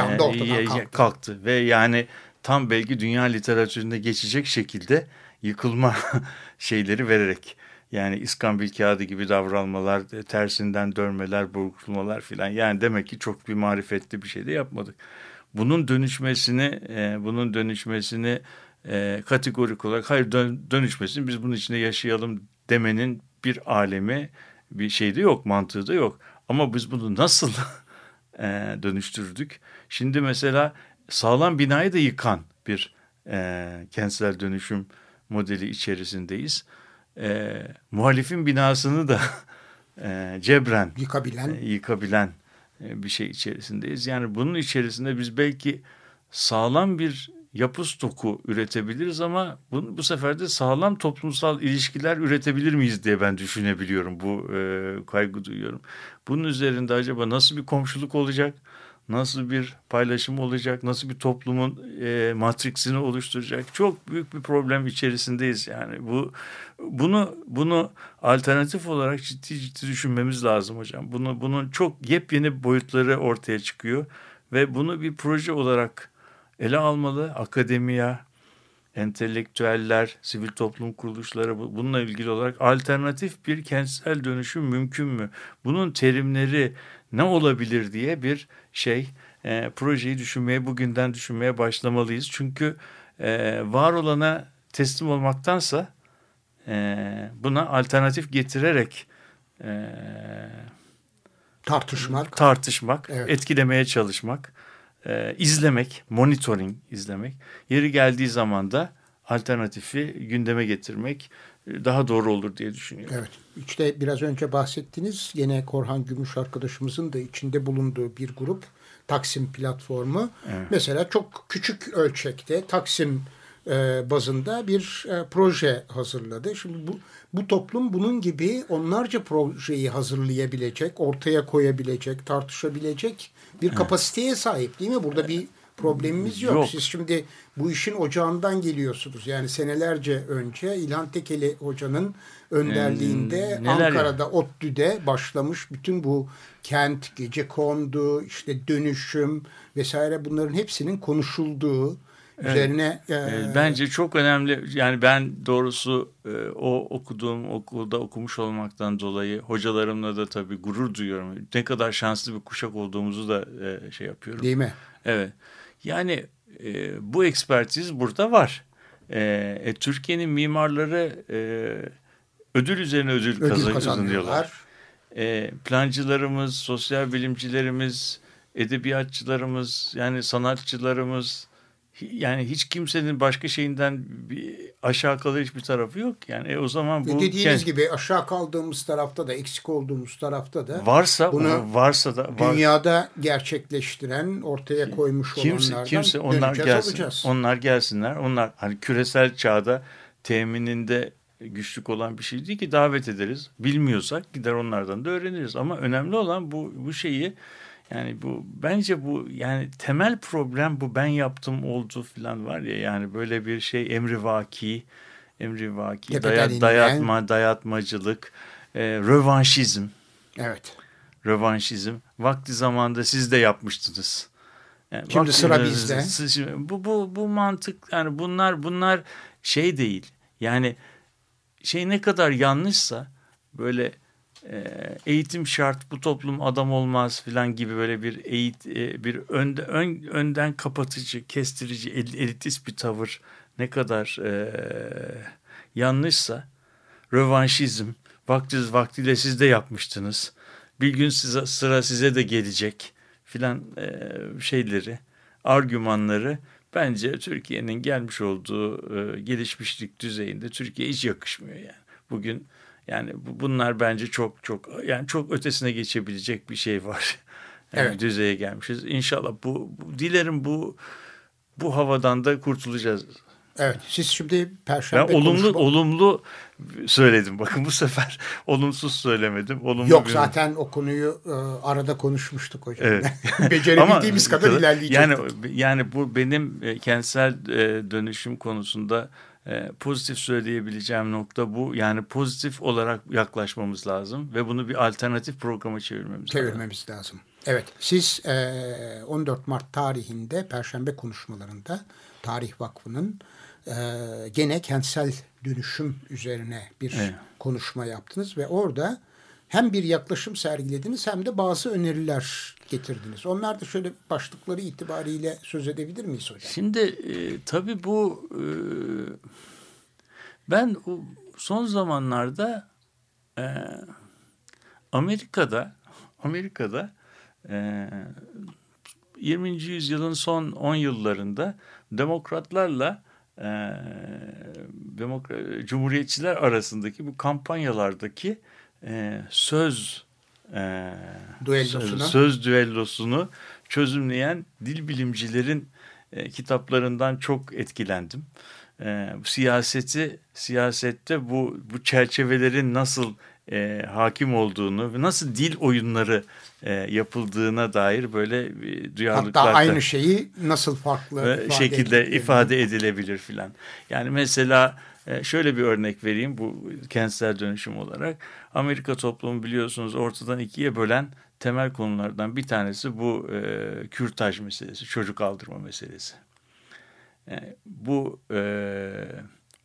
kalktı. kalktı. Ve yani tam belki dünya literatüründe geçecek şekilde yıkılma şeyleri vererek. Yani iskambil kağıdı gibi davranmalar, tersinden dönmeler, burkulmalar filan. Yani demek ki çok bir marifetli bir şey de yapmadık. Bunun dönüşmesini, e, bunun dönüşmesini e, kategorik olarak hayır dön, dönüşmesin biz bunun içinde yaşayalım demenin bir alemi bir şey de yok mantığı da yok. Ama biz bunu nasıl e, dönüştürdük? Şimdi mesela sağlam binayı da yıkan bir e, kentsel dönüşüm modeli içerisindeyiz. E, muhalifin binasını da e, cebren yıkabilen, e, yıkabilen e, bir şey içerisindeyiz. Yani bunun içerisinde biz belki sağlam bir yapı stoku üretebiliriz ama bu, bu sefer de sağlam toplumsal ilişkiler üretebilir miyiz diye ben düşünebiliyorum. Bu e, kaygı duyuyorum. Bunun üzerinde acaba nasıl bir komşuluk olacak? Nasıl bir paylaşım olacak? Nasıl bir toplumun e, matriksini oluşturacak? Çok büyük bir problem içerisindeyiz yani. Bu bunu bunu alternatif olarak ciddi ciddi düşünmemiz lazım hocam. Bunu bunun çok yepyeni boyutları ortaya çıkıyor ve bunu bir proje olarak ele almalı. Akademiya, entelektüeller, sivil toplum kuruluşları bununla ilgili olarak alternatif bir kentsel dönüşüm mümkün mü? Bunun terimleri ne olabilir diye bir şey e, projeyi düşünmeye bugünden düşünmeye başlamalıyız. Çünkü e, var olana teslim olmaktansa e, buna alternatif getirerek e, tartışmak, tartışmak, evet. etkilemeye çalışmak e, izlemek, monitoring izlemek, yeri geldiği zaman da alternatifi gündeme getirmek daha doğru olur diye düşünüyorum. Evet. İşte biraz önce bahsettiniz. Yine Korhan Gümüş arkadaşımızın da içinde bulunduğu bir grup Taksim platformu. Evet. Mesela çok küçük ölçekte Taksim e, bazında bir e, proje hazırladı. Şimdi bu bu toplum bunun gibi onlarca projeyi hazırlayabilecek, ortaya koyabilecek, tartışabilecek bir kapasiteye sahip değil mi? Burada bir problemimiz yok. yok. Siz şimdi bu işin ocağından geliyorsunuz. Yani senelerce önce İlhan Tekeli hocanın önderliğinde hmm, Ankara'da ya? ODTÜ'de başlamış bütün bu kent, gece kondu, işte dönüşüm vesaire bunların hepsinin konuşulduğu üzerine e, E, Bence çok önemli. Yani ben doğrusu e, o okuduğum okulda okumuş olmaktan dolayı hocalarımla da tabii gurur duyuyorum. Ne kadar şanslı bir kuşak olduğumuzu da e, şey yapıyorum. değil mi? Evet. Yani e, bu ekspertiz burada var. E, e, Türkiye'nin mimarları e, ödül üzerine ödül, Ödül kazan- kazanıyorlar. kazanıyorlar. E, plancılarımız, sosyal bilimcilerimiz, edebiyatçılarımız, yani sanatçılarımız, yani hiç kimsenin başka şeyinden bir aşağı kalır hiçbir tarafı yok. Yani e, o zaman Ve bu dediğiniz gibi aşağı kaldığımız tarafta da eksik olduğumuz tarafta da varsa bunu varsa da var, dünyada gerçekleştiren ortaya koymuş kimse olanlardan kimse onlar gelsin. alacağız. Onlar gelsinler. Onlar hani küresel çağda temininde güçlük olan bir şey değil ki davet ederiz. Bilmiyorsak gider onlardan da öğreniriz. Ama önemli olan bu bu şeyi yani bu bence bu yani temel problem bu ben yaptım oldu falan var ya yani böyle bir şey emrivaki emrivaki daya- dayatma dayatmacılık e, rövanşizm Evet. rövanşizm. Vakti zamanında siz de yapmıştınız. Yani Şimdi vakti- sıra bizde. siz- şimdi bu bu bu mantık yani bunlar bunlar şey değil. Yani şey ne kadar yanlışsa böyle e, eğitim şart bu toplum adam olmaz filan gibi böyle bir eğit e, bir önde, ön, önden kapatıcı, kestirici, el- elitist bir tavır ne kadar e, yanlışsa rövanşizm vaktiz vaktiyle siz de yapmıştınız. Bir gün size, sıra size de gelecek filan e, şeyleri, argümanları bence Türkiye'nin gelmiş olduğu e, gelişmişlik düzeyinde Türkiye hiç yakışmıyor yani. Bugün yani bu- bunlar bence çok çok yani çok ötesine geçebilecek bir şey var. Yani Evet. düzeye gelmişiz. İnşallah bu, bu dilerim bu bu havadan da kurtulacağız. Evet. Siz şimdi Perşembe Ben olumlu konuşma- olumlu söyledim. Bakın bu sefer olumsuz söylemedim. Olumlu Yok bir- zaten o konuyu e, arada konuşmuştuk hocam. Evet. Becerebildiğimiz kadar ilerleyecektik. Yani yani bu benim e, kentsel e, dönüşüm konusunda e, pozitif söyleyebileceğim nokta bu. Yani pozitif olarak yaklaşmamız lazım ve bunu bir alternatif programa çevirmemiz lazım. çevirmemiz lazım. Evet, siz e, 14 Mart tarihinde Perşembe konuşmalarında Tarih Vakfı'nın e, gene kentsel dönüşüm üzerine bir Evet. konuşma yaptınız ve orada hem bir yaklaşım sergilediniz hem de bazı öneriler getirdiniz. Onlar da şöyle başlıkları itibariyle söz edebilir miyiz hocam? Şimdi e, tabii bu e, ben son zamanlarda e, Amerika'da Amerika'da e, 20. yüzyılın son 10 yıllarında demokratlarla e, demokra- cumhuriyetçiler arasındaki bu kampanyalardaki e, söz e, söz, söz düellosunu çözümleyen dil bilimcilerin e, kitaplarından çok etkilendim. E, siyaseti siyasette bu bu çerçevelerin nasıl e, hakim olduğunu ve nasıl dil oyunları e, yapıldığına dair böyle bir duyarlılıklar Hatta aynı şeyi nasıl farklı ifade şekilde edildiğini- ifade edilebilir filan. Yani mesela şöyle bir örnek vereyim bu kentsel dönüşüm olarak. Amerika toplumu biliyorsunuz ortadan ikiye bölen temel konulardan bir tanesi bu e, kürtaj meselesi, çocuk aldırma meselesi. E, bu e,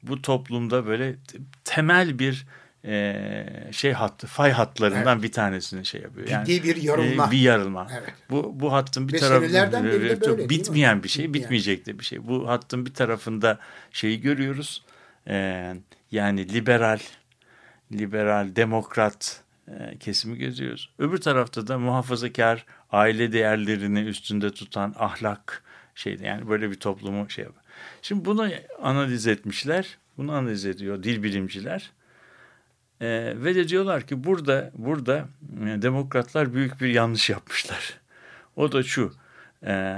bu toplumda böyle te- temel bir e, şey hattı, fay hatlarından bir tanesini şey yapıyor. Ciddi bir yarılma. e, bir yarılma. Evet. Bu bu hattın bir Ve tarafı senelerden beri de böyle, bitmeyen bir şey, bitmeyecek de bir şey. Bu hattın bir tarafında şeyi görüyoruz. Ee, yani liberal, liberal, demokrat e, kesimi görüyoruz. Öbür tarafta da muhafazakar, aile değerlerini üstünde tutan ahlak şeyde yani böyle bir toplumu şey yapıyor. Şimdi bunu analiz etmişler. Bunu analiz ediyor dil bilimciler. Ee, ve de diyorlar ki burada burada e, demokratlar büyük bir yanlış yapmışlar. O da şu. E,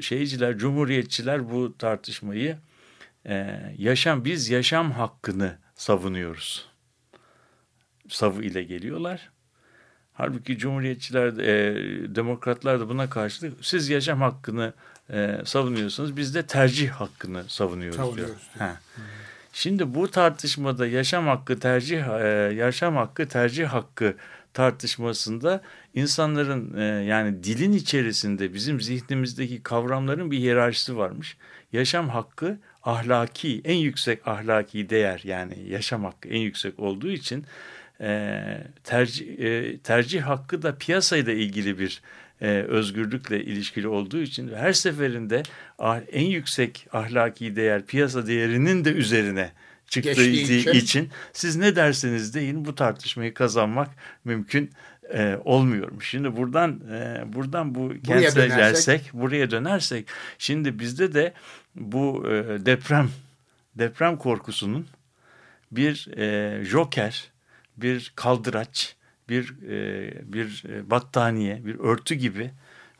şeyciler, cumhuriyetçiler bu tartışmayı e, yaşam biz yaşam hakkını savunuyoruz. Savı ile geliyorlar. Halbuki cumhuriyetçiler, e, demokratlar da buna karşılık siz yaşam hakkını e, savunuyorsunuz, biz de tercih hakkını savunuyoruz, Savunuyoruz diyor. Ha. Şimdi bu tartışmada yaşam hakkı tercih e, yaşam hakkı tercih hakkı tartışmasında insanların e, yani dilin içerisinde bizim zihnimizdeki kavramların bir hiyerarşisi varmış. yaşam hakkı ahlaki, en yüksek ahlaki değer yani yaşam hakkı en yüksek olduğu için e, tercih, e, tercih hakkı da piyasayla ilgili bir e, özgürlükle ilişkili olduğu için her seferinde ah, en yüksek ahlaki değer piyasa değerinin de üzerine çıktığı Geçtiği için, için. siz ne derseniz deyin bu tartışmayı kazanmak mümkün e, olmuyormuş. Şimdi buradan e, buradan bu kentsel gelsek buraya dönersek şimdi bizde de bu e, deprem deprem korkusunun bir e, joker, bir kaldıraç, bir e, bir e, battaniye, bir örtü gibi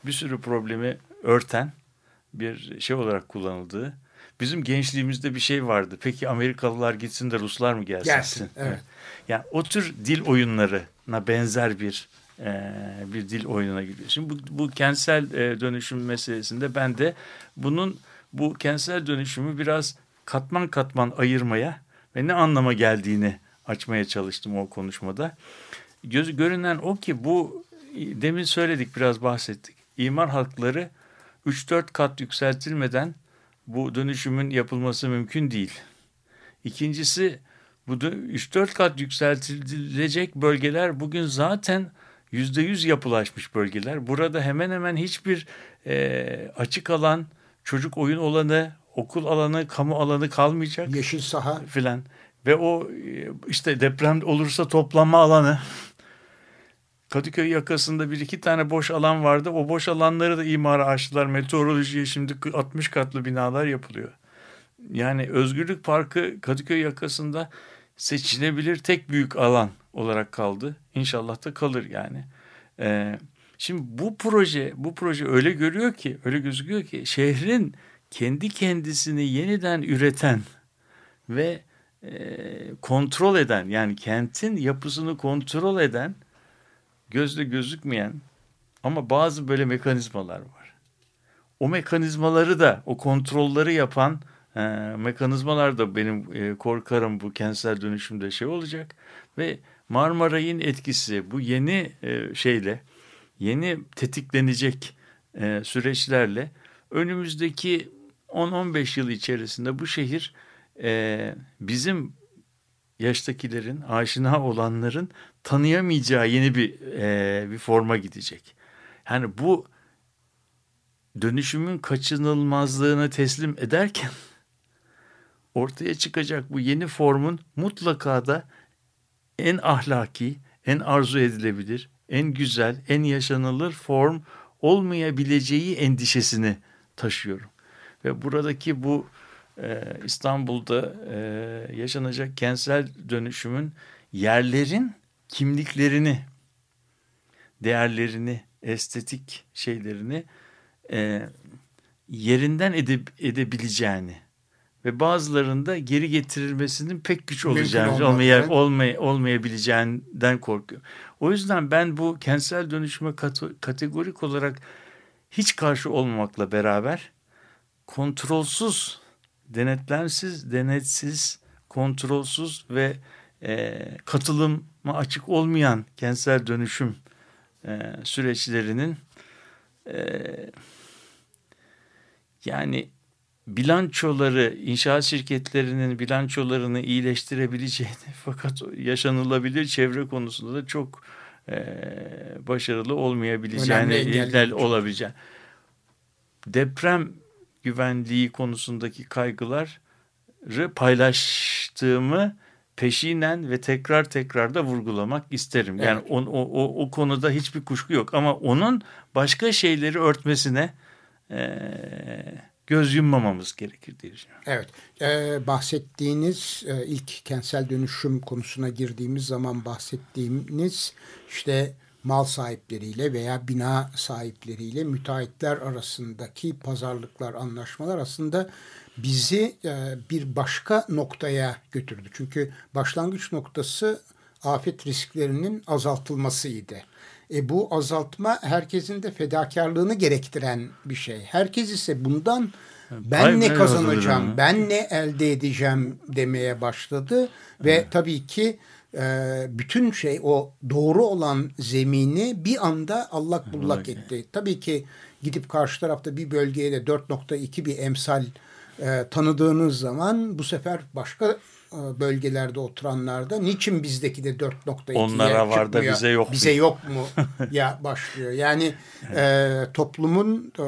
bir sürü problemi örten bir şey olarak kullanıldığı. Bizim gençliğimizde bir şey vardı. Peki Amerikalılar gitsin de Ruslar mı gelsin? Gelsin, evet. Yani o tür dil oyunlarına benzer bir e, bir dil oyununa giriyor. Şimdi bu, bu kentsel e, dönüşüm meselesinde ben de bunun bu kentsel dönüşümü biraz katman katman ayırmaya ve ne anlama geldiğini açmaya çalıştım o konuşmada. Gözü görünen o ki bu demin söyledik biraz bahsettik. İmar hakları 3-4 kat yükseltilmeden bu dönüşümün yapılması mümkün değil. İkincisi bu 3-4 kat yükseltilecek bölgeler bugün zaten %100 yapılaşmış bölgeler. Burada hemen hemen hiçbir e, açık alan, çocuk oyun alanı, okul alanı, kamu alanı kalmayacak. Yeşil saha filan. Ve o işte deprem olursa toplanma alanı. Kadıköy yakasında bir iki tane boş alan vardı. O boş alanları da imara açtılar. Meteorolojiye şimdi 60 katlı binalar yapılıyor. Yani Özgürlük Parkı Kadıköy yakasında seçilebilir tek büyük alan olarak kaldı. İnşallah da kalır yani. Ee, şimdi bu proje bu proje öyle görüyor ki öyle gözüküyor ki şehrin kendi kendisini yeniden üreten ve e, kontrol eden yani kentin yapısını kontrol eden gözle gözükmeyen ama bazı böyle mekanizmalar var. O mekanizmaları da o kontrolleri yapan e, mekanizmalar da benim e, korkarım bu kentsel dönüşümde şey olacak ve Marmaray'ın etkisi bu yeni e, şeyle yeni tetiklenecek e, süreçlerle önümüzdeki 10-15 yıl içerisinde bu şehir e, bizim yaştakilerin, aşina olanların tanıyamayacağı yeni bir e, bir forma gidecek. Yani bu dönüşümün kaçınılmazlığını teslim ederken ortaya çıkacak bu yeni formun mutlaka da en ahlaki, en arzu edilebilir, en güzel, en yaşanılır form olmayabileceği endişesini taşıyorum. Ve buradaki bu e, İstanbul'da e, yaşanacak kentsel dönüşümün yerlerin kimliklerini, değerlerini, estetik şeylerini e, yerinden edip, edebileceğini ve bazılarında geri getirilmesinin pek güç olacağını, olmaya, olmay, olmayabileceğinden korkuyorum. O yüzden ben bu kentsel dönüşüme kategorik olarak hiç karşı olmamakla beraber kontrolsüz, denetlensiz, denetsiz, kontrolsüz ve e, katılıma açık olmayan kentsel dönüşüm e, süreçlerinin e, yani bilançoları, inşaat şirketlerinin bilançolarını iyileştirebileceğini fakat yaşanılabilir çevre konusunda da çok e, başarılı olmayabileceğini, olabileceğini. Deprem güvenliği konusundaki kaygıları paylaştığımı peşinen ve tekrar tekrar da vurgulamak isterim. Evet. Yani o, o, o konuda hiçbir kuşku yok ama onun başka şeyleri örtmesine e, göz yummamamız gerekir diye düşünüyorum. Evet, ee, bahsettiğiniz e, ilk kentsel dönüşüm konusuna girdiğimiz zaman bahsettiğiniz işte mal sahipleriyle veya bina sahipleriyle müteahhitler arasındaki pazarlıklar, anlaşmalar aslında bizi e, bir başka noktaya götürdü. Çünkü başlangıç noktası afet risklerinin azaltılmasıydı. E bu azaltma herkesin de fedakarlığını gerektiren bir şey. Herkes ise bundan ben ne kazanacağım, ben ne elde edeceğim demeye başladı. Ve evet. tabii ki e, bütün şey o doğru olan zemini bir anda allak bullak etti. Tabii ki gidip karşı tarafta bir bölgeye de 4.2 bir emsal e, tanıdığınız zaman bu sefer başka bölgelerde oturanlarda niçin bizdeki de 4.2'ye Onlara var da bize yok Bize yok mu? Ya başlıyor. Yani e, toplumun e,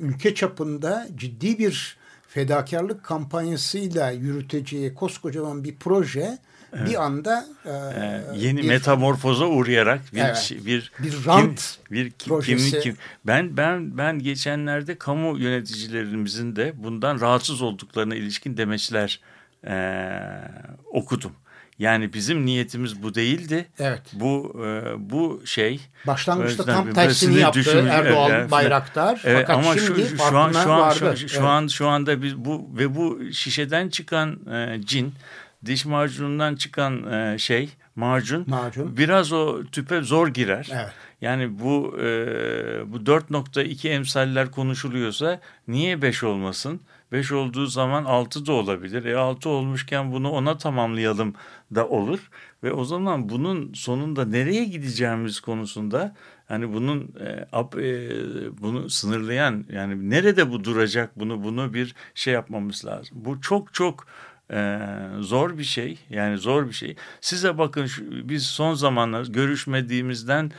ülke çapında ciddi bir fedakarlık kampanyasıyla yürüteceği koskocaman bir proje evet. bir anda e, ee, yeni bir, metamorfoza uğrayarak bir evet, şey, bir bir rant kim, bir kim, kimlik kim, ben ben ben geçenlerde kamu yöneticilerimizin de bundan rahatsız olduklarına ilişkin demeçler e, okudum. Yani bizim niyetimiz bu değildi. Evet. Bu e, bu şey başlangıçta tam tersini yaptı düşünmüş, Erdoğan evet, Bayraktar. Evet, fakat ama şimdi şu, şu an şu an vardı. şu, şu evet. an şu anda biz bu ve bu şişeden çıkan e, cin diş macunundan çıkan e, şey macun, macun biraz o tüpe zor girer. Evet. Yani bu e, bu 4.2 emsaller konuşuluyorsa niye 5 olmasın? 5 olduğu zaman 6 da olabilir. E 6 olmuşken bunu ona tamamlayalım da olur. Ve o zaman bunun sonunda nereye gideceğimiz konusunda hani bunun e, e, bunu sınırlayan yani nerede bu duracak bunu bunu bir şey yapmamız lazım. Bu çok çok e, zor bir şey yani zor bir şey. Size bakın biz son zamanlar görüşmediğimizden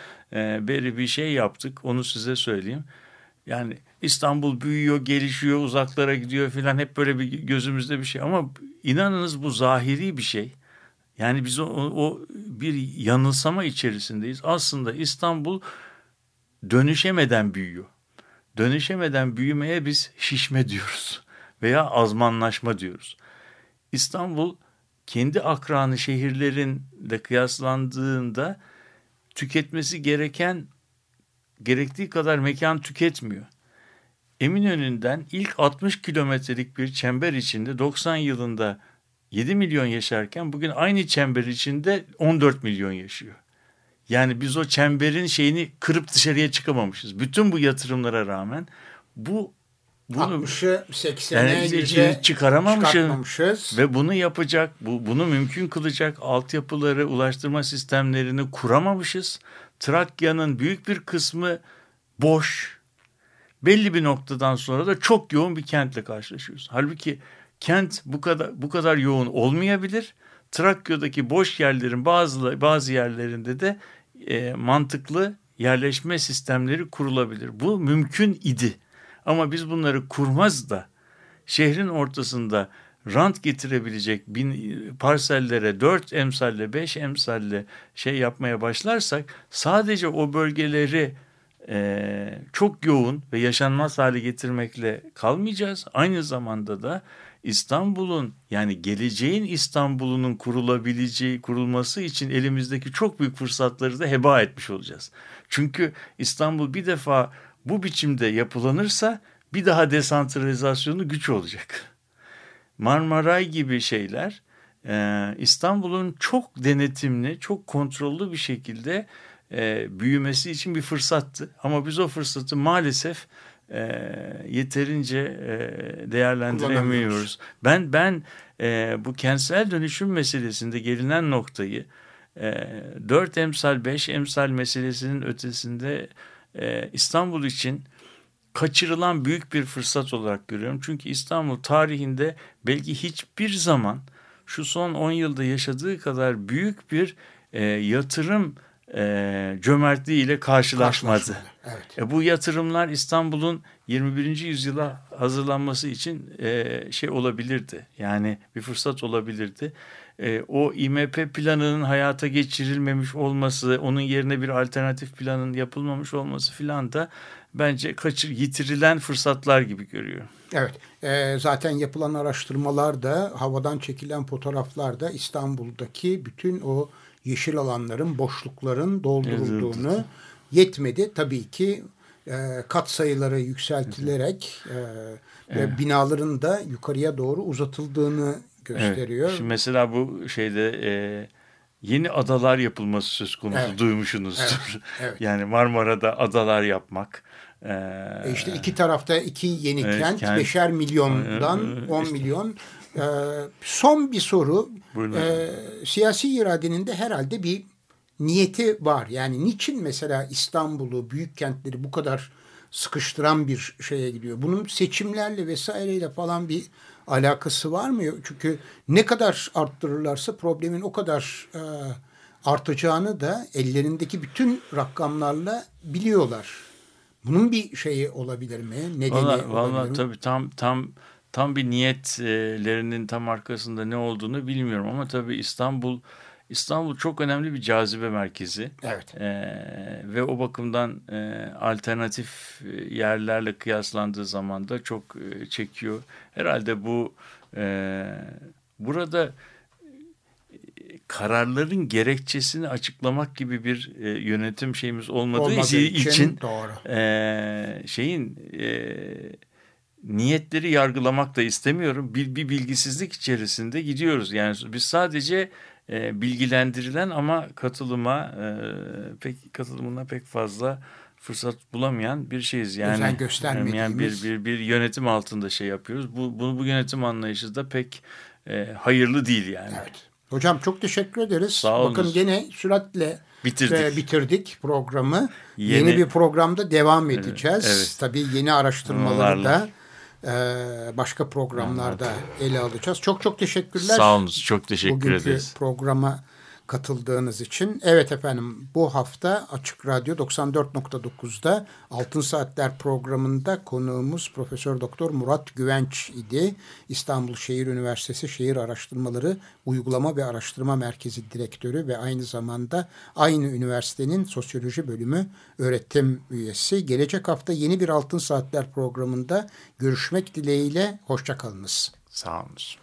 beri bir şey yaptık onu size söyleyeyim. Yani İstanbul büyüyor, gelişiyor, uzaklara gidiyor filan hep böyle bir gözümüzde bir şey. Ama inanınız bu zahiri bir şey. Yani biz o, o bir yanılsama içerisindeyiz. Aslında İstanbul dönüşemeden büyüyor. Dönüşemeden büyümeye biz şişme diyoruz veya azmanlaşma diyoruz. İstanbul kendi akranı şehirlerinle kıyaslandığında tüketmesi gereken gerektiği kadar mekan tüketmiyor. Eminönü'nden ilk 60 kilometrelik bir çember içinde 90 yılında 7 milyon yaşarken bugün aynı çember içinde 14 milyon yaşıyor. Yani biz o çemberin şeyini kırıp dışarıya çıkamamışız. Bütün bu yatırımlara rağmen bu bunu 60'ı 80'e yani çıkaramamışız ve bunu yapacak, bu bunu mümkün kılacak altyapıları, ulaştırma sistemlerini kuramamışız. Trakya'nın büyük bir kısmı boş. Belli bir noktadan sonra da çok yoğun bir kentle karşılaşıyoruz. Halbuki kent bu kadar bu kadar yoğun olmayabilir. Trakya'daki boş yerlerin bazı bazı yerlerinde de e, mantıklı yerleşme sistemleri kurulabilir. Bu mümkün idi. Ama biz bunları kurmaz da şehrin ortasında rant getirebilecek bin parsellere dört emsalle beş emsalle şey yapmaya başlarsak sadece o bölgeleri e, çok yoğun ve yaşanmaz hale getirmekle kalmayacağız. Aynı zamanda da İstanbul'un yani geleceğin İstanbul'unun kurulabileceği, kurulması için elimizdeki çok büyük fırsatları da heba etmiş olacağız. Çünkü İstanbul bir defa bu biçimde yapılanırsa bir daha desantralizasyonu güç olacak. Marmaray gibi şeyler e, İstanbul'un çok denetimli, çok kontrollü bir şekilde e, büyümesi için bir fırsattı. Ama biz o fırsatı maalesef e, yeterince e, değerlendiremiyoruz. Ben ben e, bu kentsel dönüşüm meselesinde gelinen noktayı e, 4 emsal 5 emsal meselesinin ötesinde e, İstanbul için kaçırılan büyük bir fırsat olarak görüyorum. Çünkü İstanbul tarihinde belki hiçbir zaman şu son 10 yılda yaşadığı kadar büyük bir e, yatırım e, cömertliği ile karşılaşmadı. Evet. E, bu yatırımlar İstanbul'un 21. yüzyıla hazırlanması için e, şey olabilirdi. Yani bir fırsat olabilirdi. E, o İMP planının hayata geçirilmemiş olması, onun yerine bir alternatif planın yapılmamış olması filan da bence kaçır yitirilen fırsatlar gibi görüyorum. Evet. E, zaten yapılan araştırmalar da havadan çekilen fotoğraflar da İstanbul'daki bütün o yeşil alanların, boşlukların doldurulduğunu evet. yetmedi. Tabii ki e, kat sayıları yükseltilerek e, evet. ve binaların da yukarıya doğru uzatıldığını gösteriyor. Evet. Şimdi mesela bu şeyde e, yeni adalar yapılması söz konusu evet. duymuşsunuzdur. Evet. Evet. yani Marmara'da adalar yapmak. Ee, işte iki tarafta iki yeni evet, kent, kent, beşer milyondan on işte. milyon. Ee, son bir soru. Ee, siyasi iradenin de herhalde bir niyeti var. Yani niçin mesela İstanbul'u, büyük kentleri bu kadar sıkıştıran bir şeye gidiyor? Bunun seçimlerle vesaireyle falan bir alakası var mı? Çünkü ne kadar arttırırlarsa problemin o kadar e, artacağını da ellerindeki bütün rakamlarla biliyorlar. Bunun bir şeyi olabilir mi? Nedeni vallahi, olabilir vallahi mi? tabii tam tam tam bir niyetlerinin tam arkasında ne olduğunu bilmiyorum ama tabii İstanbul İstanbul çok önemli bir cazibe merkezi. Evet. Ee, ve o bakımdan e, alternatif e, yerlerle kıyaslandığı zaman da çok e, çekiyor. Herhalde bu e, burada e, kararların gerekçesini açıklamak gibi bir e, yönetim şeyimiz olmadığı, Olmadığı için, için doğru. e, şeyin e, niyetleri yargılamak da istemiyorum. Bir, bir bilgisizlik içerisinde gidiyoruz. Yani biz sadece e, bilgilendirilen ama katılıma e, pek katılımına pek fazla fırsat bulamayan bir şeyiz. Yani Özen göstermediğimiz. yani bir, bir bir yönetim altında şey yapıyoruz. Bu bunu bu yönetim anlayışı da pek e, hayırlı değil yani. Evet. Hocam çok teşekkür ederiz. Sağ olun. Bakın gene süratle Bitirdik. e, bitirdik programı. Yeni, Yeni- bir programda devam edeceğiz. evet. Tabii yeni araştırmaları da başka programlarda ele alacağız. Çok çok teşekkürler. Sağ olun. Çok teşekkür Bugünkü ederiz. programa katıldığınız için. Evet efendim bu hafta Açık Radyo 94.9'da Altın Saatler programında konuğumuz Profesör Doktor Murat Güvenç idi. İstanbul Şehir Üniversitesi Şehir Araştırmaları Uygulama ve Araştırma Merkezi Direktörü ve aynı zamanda aynı üniversitenin Sosyoloji Bölümü öğretim üyesi. Gelecek hafta yeni bir Altın Saatler programında görüşmek dileğiyle. Hoşçakalınız. Sağ olun.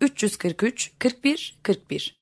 343 41 41